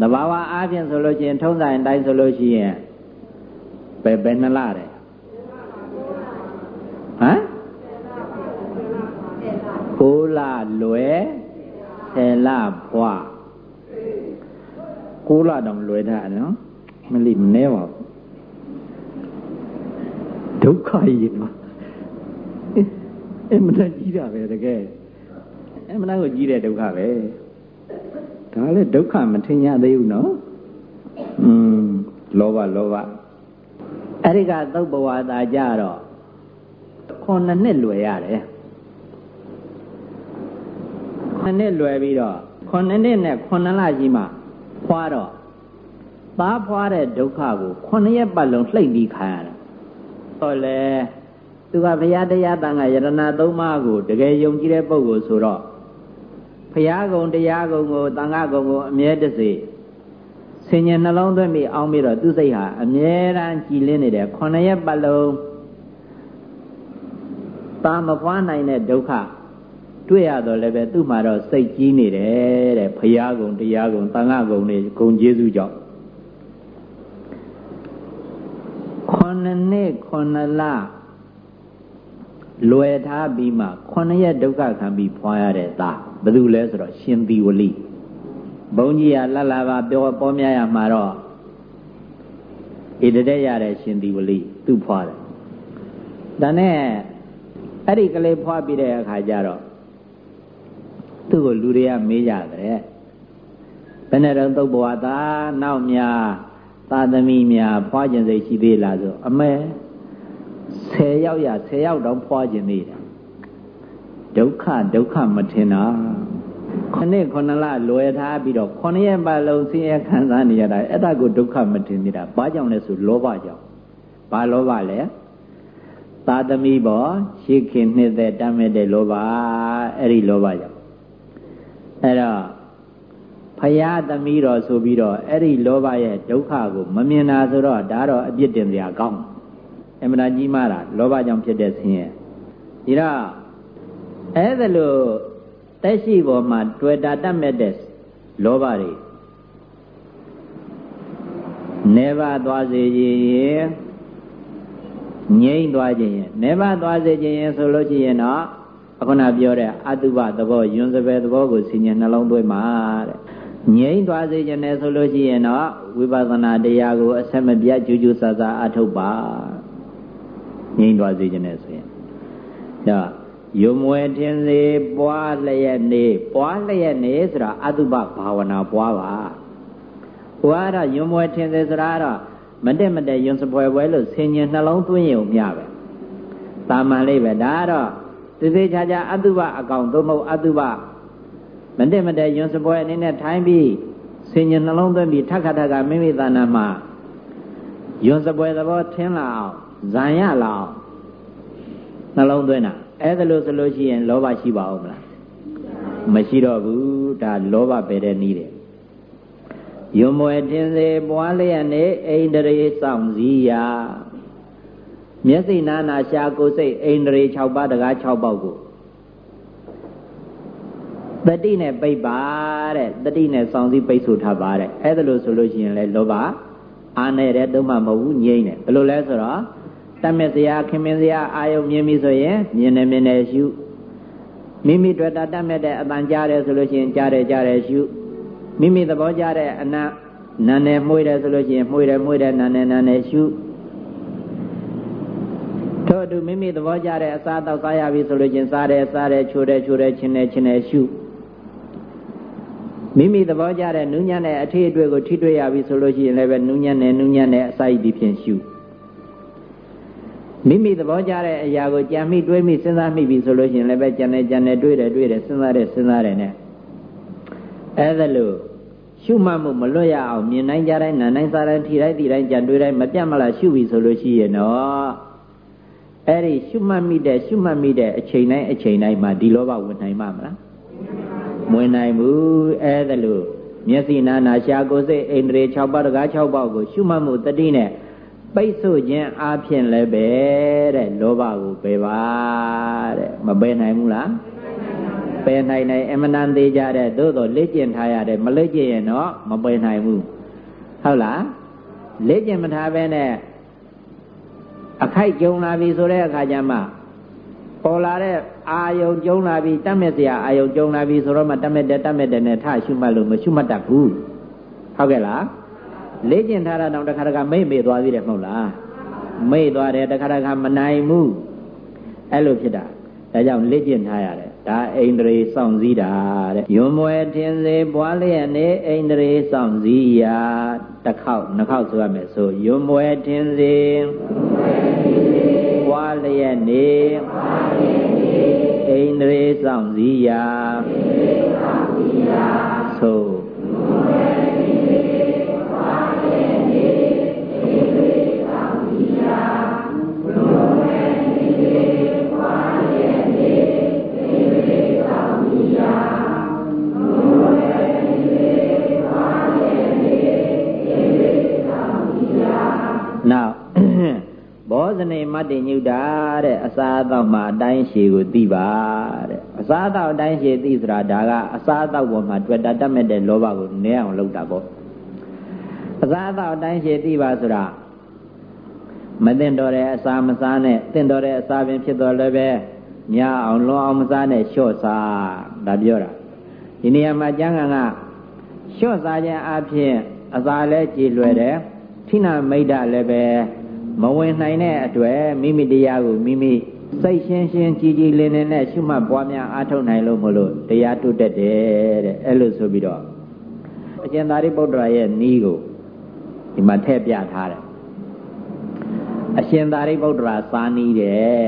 တဘာဝအားဖြင့်ဆိုလို့ရှိရင်ထုံးစံအတိုင်းဆိုလို့ရှိရင် ဘယ်ဘယ်နှလားတဲ့ဟမ်ကိုလာလွယ်ဆယ်လဘွားကိုလာတော့လွယ်တာနော်မလိမနေပါဘူးဒုက္ခကြီးနော်အမှန်တကြီးတာပဲတကယ်အမှန်ကိုကြီးတဲ့ဒုက္ခပဲဒါလည်းဒုက္ခမထင်ရသေးဘူးနော်อืมလောဘလောဘ အဲ့ဒီကသုတ်ဘဝတာကြတော့ခုနှစ်နှစ်လွယ်ရတယ်ခုနှစ်လွယ်ပြီးတော့ခုနှစ်နှစ်နဲ့ခုနှစ်လကြီးမှဖွာတော့သားဖွာတဲ့ဒုက္ခကိုခုနှစ်ရက်ပတ်လုံးလှိမ့်ပြီးခံရတယ်တော့လေသူကဘုရားတရားတန်ခါယရဏသုံးပါးကိုတကယ်ယုံကြည်တဲ့ပုဂ္ဂိုလ်ဆိုတော့ဘုရားကုံတရားကုံကိုတန်ခါကုံကိုအမြဲတစေ ဆင်ញံနှလုံးသွင်းပြီးအောင်းပြီးတော့သူစိတ်ဟာအမြဲတမ်းကြည်လင်းနေတယ်ခုနှစ်ရက်ပတ်လုံးပါမပွားနိုင်တဲ့ဒုက္ခတွေ့ရတော့လည်းပဲသူ့မှာတော့စိတ်ကြီးနေတယ်တဲ့ဘုရားကုံတရားကုံတန်ခါကုံတွေဂုံကျေးဇူးကြောင့်ခုနှစ်နှစ်ခုနှစ်လလွယ်ထားပြီးမှခုနှစ်ရက်ဒုက္ခခံပြီးဖွာရတဲ့သားဘယ်သူလဲဆိုတော့ရှင်သီဝလိ ဘုန်းကြီးကလှလှပါပြောပေါ်များရမှာတော့ဣတတဲ့ရတဲ့ရှင်သီဝလိသူ့ဖွာတယ်ဒါနဲ့အဲ့ဒီကလေးဖွာပြီးတဲ့အခါကျတော့သူ့ကိုလူတွေကမေးကြတယ်ဘယ်နဲ့တော့သုတ်ဘဝသားနောက်များသာသမီများဖွာခြင်းစိတ်ရှိသေးလားဆိုအမဲ10ယောက်ရ10ယောက်တောင်ဖွာခြင်းသေးတယ်ဒုက္ခဒုက္ခမထင်တာ ခုနှစ်ခုနှစ်လလွယ်ထားပြီးတော့ခုနှစ်ရက်ပတ်လုံးဆင်းရဲခံစားနေရတာအဲ့ဒါကိုဒုက္ခမထင်နေတာဘာကြောင့်လဲဆိုလောဘကြောင့်ဘာလောဘလဲသာသမီဘောရှိခင်နှစ်သက်တမ်းမဲ့တဲ့လောဘအဲ့ဒီလောဘကြောင့်အဲ့တော့ဖရာသမီးတော်ဆိုပြီးတော့အဲ့ဒီလောဘရဲ့ဒုက္ခကိုမမြင်တာဆိုတော့ဒါတော့အပြစ်တင်စရာကောင်းအမှန်ကြီးမားတာလောဘကြောင့်ဖြစ်တဲ့ဆင်းရဲဒီတော့အဲ့ဒါလို့ တက်ရှိပေါ်မှာတွေ့တာတတ်မဲ့တဲ့လောဘတွေနေပါသွားစေရင်ငြိမ့်သွားခြင်းရင်နေပါသွားစေခြင်းရင်ဆိုလို့ရှိရင်တော့အခုနပြောတဲ့အတုပသဘောယွန်းစပယ်သဘောကိုဆင်ញနှလုံးသွင်းပါတဲ့ငြိမ့်သွားစေခြင်းနဲ့ဆိုလို့ရှိရင်တော့ဝိပဿနာတရားကိုအဆက်မပြတ်ကြူးကြူးဆာဆာအထုတ်ပါငြိမ့်သွားစေခြင်းနဲ့ဆိုရင်ဒါ ယုံမွယ်ထင်စေပွားလျက်နေပွားလျက်နေဆိုတာအတုပဘာဝနာပွားပါပွားတော့ယုံမွယ်ထင်စေဆိုတာတော့မတက်မတက်ယွန်စပွဲပွဲလို့ဆင်ញနှလုံးသွင်းရုံမျှပဲတာမန်လေးပဲဒါကတော့သေသေးချာချာအတုပအကောင်သို့မဟုတ်အတုပမတက်မတက်ယွန်စပွဲအနေနဲ့ထိုင်းပြီးဆင်ញနှလုံးသွင်းပြီးထက်ခါထက်ကမိမိသာနာမှာယွန်စပွဲသဘောထင်းလာအောင်ဇံရလာအောင်နှလုံးသွင်းတာ အဲ့ဒါလို့ဆိုလို့ရှိရင်လောဘရှိပါဦးမလားမရှိတော့ဘူးဒါလောဘပဲတဲ့နည်းတယ်ယုံမွယ်တင်စေပွားလျက်နေအိန္ဒြေဆောင်စည်းရာမျက်စိနာနာရှာကိုယ်စိတ်အိန္ဒြေ6ပါးတကား6ပေါက်ကိုတတိနဲ့ပိတ်ပါတဲ့တတိနဲ့ဆောင်စည်းပိတ်ဆိုထားပါတဲ့အဲ့ဒါလို့ဆိုလို့ရှိရင်လေလောဘအာနေတဲ့တုံးမှမဟုတ်ဘူးငြိမ့်တယ်ဘယ်လိုလဲဆိုတော့ တတ်မဲ့စရာခင်မင်းစရာအာယုံမြင်ပြီဆိုရင်မြင်နေမြင်နေရှုမိမိတွေ့တာတတ်မဲ့တဲ့အတန်ကြားတယ်ဆိုလို့ရှိရင်ကြားတယ်ကြားတယ်ရှုမိမိသဘောကျတဲ့အနနာနဲ့မှုတယ်ဆိုလို့ရှိရင်မှုတယ်မှုတယ်နာနဲ့နာနဲ့ရှုထို့အတူမိမိသဘောကျတဲ့အစားတော့စားရပြီဆိုလို့ချင်းစားတယ်စားတယ်ချိုတယ်ချိုတယ်ချင်းတယ်ချင်းတယ်ရှုမိမိသဘောကျတဲ့နူးညံ့တဲ့အထည်အတွေ့ကိုထိတွေ့ရပြီဆိုလို့ရှိရင်လည်းပဲနူးညံ့တယ်နူးညံ့တဲ့အစာရည်ဒီဖြင့်ရှု မိမိသဘောကျတဲ့အရာကိုကြံမိတွေးမိစဉ်းစားမိပြီဆိုလို့ရှိရင်လည်းပဲကြံနေကြံနေတွေးတယ်တွေးတယ်စဉ်းစားတယ်စဉ်းစားတယ်နဲ့အဲ့ဒါလို့ရှုမှတ်မှုမလွတ်ရအောင်မြင်နိုင်ကြတိုင်းနားနိုင်စားတိုင်းထိတိုင်းသိတိုင်းကြံတွေးတိုင်းမပြတ်မလားရှုပြီဆိုလို့ရှိရင်တော့အဲ့ဒီရှုမှတ်မိတဲ့ရှုမှတ်မိတဲ့အချိန်တိုင်းအချိန်တိုင်းမှာဒီလောဘဝင်နိုင်မှာမလားမဝင်နိုင်ဘူးအဲ့ဒါလို့မျက်စိနာနာရှာကိုယ်စိတ်အိန္ဒြေ6ပါးတကား6ပါးကိုရှုမှတ်မှုတတိနဲ့ ပိတ်ဆို့ခြင်းအပြင်လည်းပဲတဲ့လောဘကိုပယ်ပါတဲ့မပယ်နိုင်ဘူးလားပယ်နိုင်နိုင်အမှန်တန်သေးကြတဲ့သို့တော့လေ့ကျင့်ထားရတယ်မလေ့ကျင့်ရင်တော့မပယ်နိုင်ဘူးဟုတ်လားလေ့ကျင့်မထားဘဲနဲ့အခိုက်ကြုံလာပြီဆိုတဲ့အခါကျမှပေါ်လာတဲ့အာယုံကြုံလာပြီတတ်မဲ့စရာအာယုံကြုံလာပြီဆိုတော့မှတတ်မဲ့တဲ့တတ်မဲ့တဲ့နဲ့ထရှုမှတ်လို့မရှုမှတ်တတ်ဘူးဟုတ်ကဲ့လား လေ့ကျင့်ထားတာတော့တခါတခါမိတ်မေ့သွားသေးတယ်မဟုတ်လားမိတ်သွားတယ်တခါတခါမနိုင်ဘူးအဲ့လိုဖြစ်တာဒါကြောင့်လေ့ကျင့်ထားရတယ်ဒါအိန္ဒြေစောင့်စည်းတာတဲ့ယွန်မွယ်ထင်စေပွားလျက်နေအိန္ဒြေစောင့်စည်းရာတစ်ခေါက်နှစ်ခေါက်ဆိုရမယ်ဆိုယွန်မွယ်ထင်စေပွားလျက်နေအိန္ဒြေစောင့်စည်းရာဆို ဇနေမတ္တိညုတာတဲ့အစာအသောက်မှာအတိုင်းရှည်ကိုသိပါတဲ့အစာအသောက်အတိုင်းရှည်သိဆိုတာဒါကအစာအသောက်ပေါ်မှာတွေ့တာတတ်မဲ့တဲ့လောဘကိုနည်းအောင်လုပ်တာပေါ့အစာအသောက်အတိုင်းရှည်သိပါဆိုတာမသိတော်တဲ့အစာမစားနဲ့သိတော်တဲ့အစာပင်ဖြစ်တော်လည်းပဲညအောင်လွန်အောင်မစားနဲ့လျှော့စားဒါပြောတာဒီနေရာမှာကျမ်းဂန်ကလျှော့စားခြင်းအပြင်အစာလည်းကြည်လွယ်တယ်ထိနာမိတ်ဒလည်းပဲ မဝင်နိုင်တဲ့အတွက်မိမိတရားကိုမိမိစိတ်ရှင်းရှင်းကြည်ကြည်လင်လင်နဲ့ရှုမှတ်ပွားများအားထုတ်နိုင်လို့မလို့တရားတုတ်တက်တယ်တဲ့အဲ့လိုဆိုပြီးတော့အရှင်သာရိပုတ္တရာရဲ့နီးကိုဒီမှာထည့်ပြထားတယ်အရှင်သာရိပုတ္တရာစာနီးတဲ့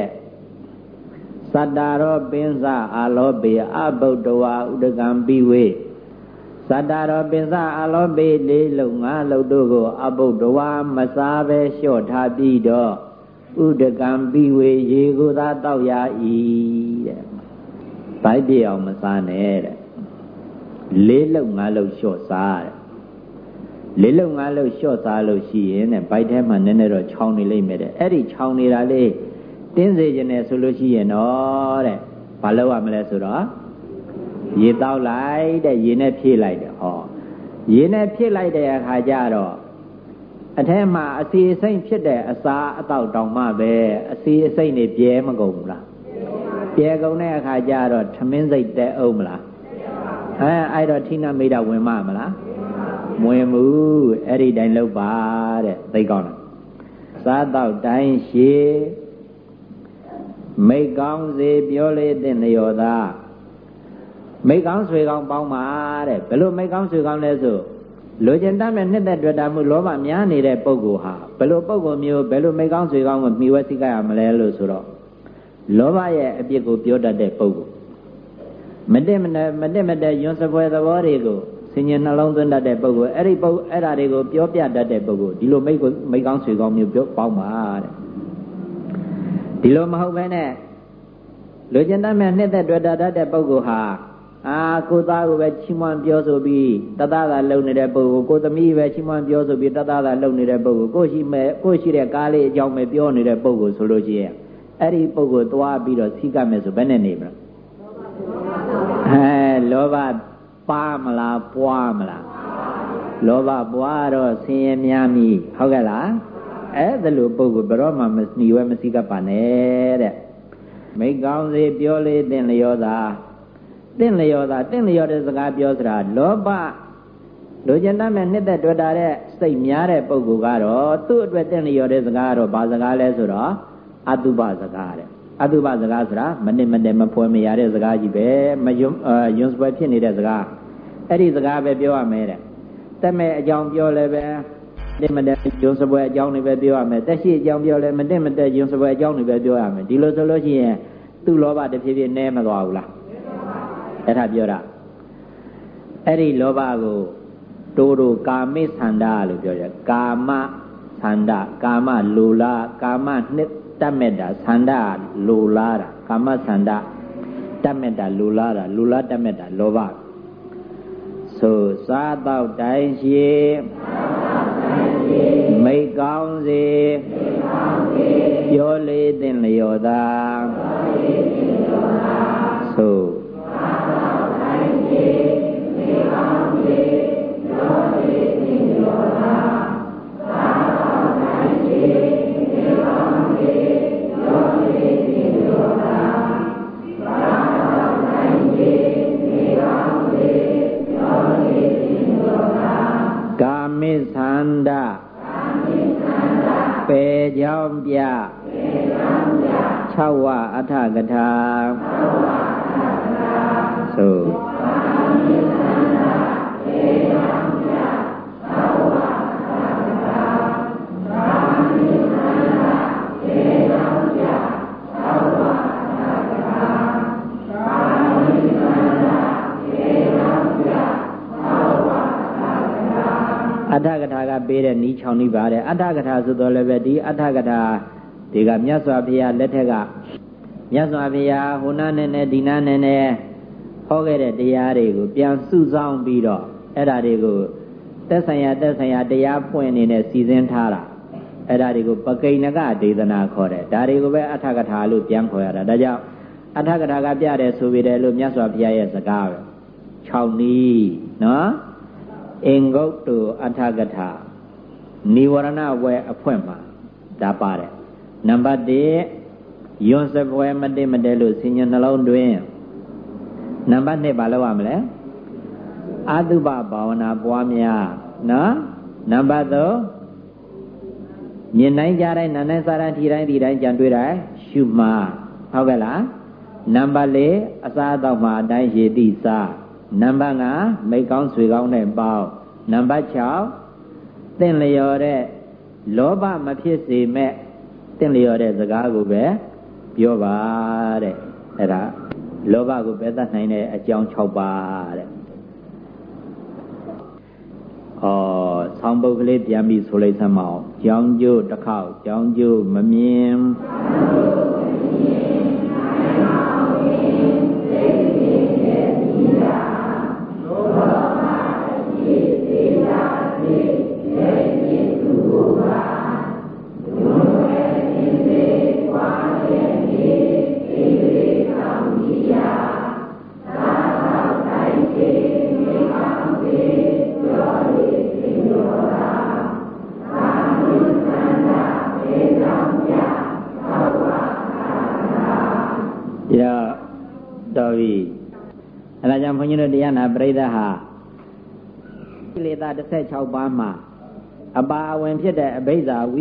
သတ္တာရောပင်စအာလောပေအဘုဒ္ဓဝါဥဒကံပိဝေ သတ္တရောပင်စအာလောပေလေးလုံးငါးလုံးတို့ကို အဘုဒ္ဓဝါမစားပဲလျှော့ထားပြီးတော့ဥဒကံပိဝေရေကိုသာတောက်ရ၏တဲ့။ဗိုက်ပြအောင်မစားနဲ့တဲ့။လေးလုံးငါးလုံးလျှော့စားတဲ့။လေးလုံးငါးလုံးလျှော့စားလို့ရှိရင်တဲ့ဗိုက်ထဲမှာနည်းနည်းတော့ချောင်းနေလိမ့်မယ်တဲ့။အဲ့ဒီချောင်းနေတာလေးတင်းစေခြင်းနဲ့ဆိုလို့ရှိရင်တော့တဲ့ဘာလုပ်ရမလဲဆိုတော့ ရေတောက်လိုက်တဲ့ရေနဲ့ဖြည့်လိုက်တယ်ဟောရေနဲ့ဖြည့်လိုက်တဲ့အခါကျတော့အထက်မှာအစီအစိမ့်ဖြစ်တဲ့အစာအတော့တောင်မှပဲအစီအစိမ့်နေပြဲမကုန်ဘူးလားပြဲကုန်တဲ့အခါကျတော့ထမင်းစိတ်တဲအောင်မလားအဲအဲ့တော့ထိနာမိတာဝင်မမလားဝင်မှုအဲ့ဒီတိုင်းလောက်ပါတဲ့သိကောင်းတယ်စားတော့တိုင်းရှည်မိကောင်းစေပြောလေတဲ့နယောသာ မိကောင်းဆွေကောင်းပေါင်းပါတဲ့ဘယ်လိုမိကောင်းဆွေကောင်းလဲဆိုလိုချင်တတ်မဲ့နှစ်သက်တွေ့တာမှုလောဘများနေတဲ့ပုဂ္ဂိုလ်ဟာဘယ်လိုပုဂ္ဂိုလ်မျိုးဘယ်လိုမိကောင်းဆွေကောင်းကိုမိဝဲစိတ်ကြရမလဲလို့ဆိုတော့လောဘရဲ့အပြစ်ကိုပြောတတ်တဲ့ပုဂ္ဂိုလ်မတက်မနဲ့မတက်မတက်ယွန်းစပွဲသဘောတွေကိုဆင်ញင်နှလုံးသွင်းတတ်တဲ့ပုဂ္ဂိုလ်အဲ့ဒီပုဂ္ဂိုလ်အဲ့ဓာတွေကိုပြောပြတတ်တဲ့ပုဂ္ဂိုလ်ဒီလိုမိကိုမိကောင်းဆွေကောင်းမျိုးပြောပေါင်းပါတဲ့ဒီလိုမဟုတ်ဘဲနဲ့လူကျင်တတ်မဲ့နှစ်သက်တွေ့တတ်တဲ့ပုဂ္ဂိုလ်ဟာ အာကိုသားကိုပဲချီးမွမ်းပြောဆိုပြီးတသသာလုံနေတဲ့ပုဂ္ဂိုလ်ကိုသမီးပဲချီးမွမ်းပြောဆိုပြီးတသသာလုံနေတဲ့ပုဂ္ဂိုလ်ကိုရှိမဲ့ကိုရှိတဲ့ကားလေးအကြောင်းပဲပြောနေတဲ့ပုဂ္ဂိုလ်ဆိုလို့ရှိရင်အဲ့ဒီပုဂ္ဂိုလ်သွားပြီးတော့စီကမယ်ဆိုဘယ်နဲ့နေမလဲအဲလောဘပါမလားပွားမလားလောဘပွားတော့ဆင်းရဲများမိဟုတ်ကဲ့လားအဲ့ဒါလိုပုဂ္ဂိုလ်ဘယ်တော့မှမစနီဝဲမစီကပ်ပါနဲ့တဲ့မိကောင်းစေပြောလေတင်လျောသာ တင့်လျောသာတင့်လျောတဲ့စကားပြောစရာလောဘလိုချင်တတ်မဲ့နှစ်သက်တွေ့တာတဲ့စိတ်များတဲ့ပုဂ္ဂိုလ်ကတော့သူ့အတွက်တင့်လျောတဲ့စကားကတော့ဘာစကားလဲဆိုတော့အတုပစကားတဲ့အတုပစကားဆိုတာမနစ်မတည်းမဖွဲမရတဲ့စကားကြီးပဲမယွန်းယွန်းစပွဲဖြစ်နေတဲ့စကားအဲ့ဒီစကားပဲပြောရမယ်တဲ့တက်မဲ့အကြောင်းပြောလည်းပဲတက်မတဲ့ယွန်းစပွဲအကြောင်းတွေပဲပြောရမယ်တက်ရှိအကြောင်းပြောလည်းမတက်မတဲ့ယွန်းစပွဲအကြောင်းတွေပဲပြောရမယ်ဒီလိုဆိုလို့ရှိရင်သူ့လောဘတဖြည်းဖြည်းနည်းမသွားဘူးလား အဲ့ဒါပြောတာအဲ့ဒီလောဘကိုတိုးတိုးကာမိသန္တာလို့ပြောကြကာမသန္တာကာမလူလာကာမနှစ်တတ်မဲ့တာသန္တာလူလာတာကာမသန္တာတတ်မဲ့တာလူလာတာလူလာတတ်မဲ့တာလောဘဆိုစားတော့တိုင်းရှိမိကောင်းစေပြောလေသင်လျော်သာသို့ 6ဝအထကထာသို့အထကထာက ပေးတဲ့နီး6နီးပါတယ်အထကထာဆိုတော့လည်းပဲဒီအထကထာဒီကမြတ်စွာဘုရားလက်ထက်ကမြတ်စွာဘုရားဟိုနာနဲ့နဲ့ဒီနာနဲ့နဲ့ ဟောခဲ့တဲ့တရားတွေကိုပြန်စုဆောင်းပြီးတော့အဲ့ဒါတွေကိုသက်ဆိုင်ရာသက်ဆိုင်ရာတရားပွင့်နေတဲ့စီစဉ်ထားတာအဲ့ဒါတွေကိုပကိဏကဒေသနာခေါ်တယ်ဒါတွေကိုပဲအထကထာလို့ပြန်ခေါ်ရတာဒါကြောင့်အထကထာကပြတယ်ဆိုပြီးတယ်လို့မြတ်စွာဘုရားရဲ့စကားပဲ6နီးနော်အင်္ဂုတ်တုအထကထာနိဝရဏဝဲအဖွင့်မှာဒါပါတယ်နံပါတ်1ယွန်စပွဲမတိမတဲလို့ဆင်ញနှလုံးတွင် နံပါတ်2ဘာလို့ရမလဲအတုပဘာဝနာပွားများနော်နံပါတ်3မြင်တိုင်းကြားတိုင်းနားတိုင်းစားတိုင်းထီတိုင်းဒီတိုင်းကြံတွေ့တိုင်းရှုမှားဟုတ်ကဲ့လားနံပါတ်4အစားအသောက်မှာအတိုင်းရည်တိစားနံပါတ်5မိတ်ကောင်းဆွေကောင်းနဲ့ပေါင်းနံပါတ်6သင်လျော်တဲ့လောဘမဖြစ်စေမဲ့သင်လျော်တဲ့စကားကိုပဲပြောပါတဲ့အဲ့ဒါ လောဘကိုပဲတတ်နိုင်တဲ့အကြောင်း6ပါးတဲ့ဩဆောင်းပုတ်ကလေးပြန်ပြီးဆိုလိုက်စမ်းမအောင်ကြောင်းကျိုးတစ်ခေါက်ကြောင်းကျိုးမမြင် ပြီအဲဒါကြောင့်ဘုန်းကြီးတို့တရားနာပရိသတ်ဟာကိလေသာ16ပါးမှာအပါအဝင်ဖြစ်တဲ့အဘိဇ္ဇာဝိ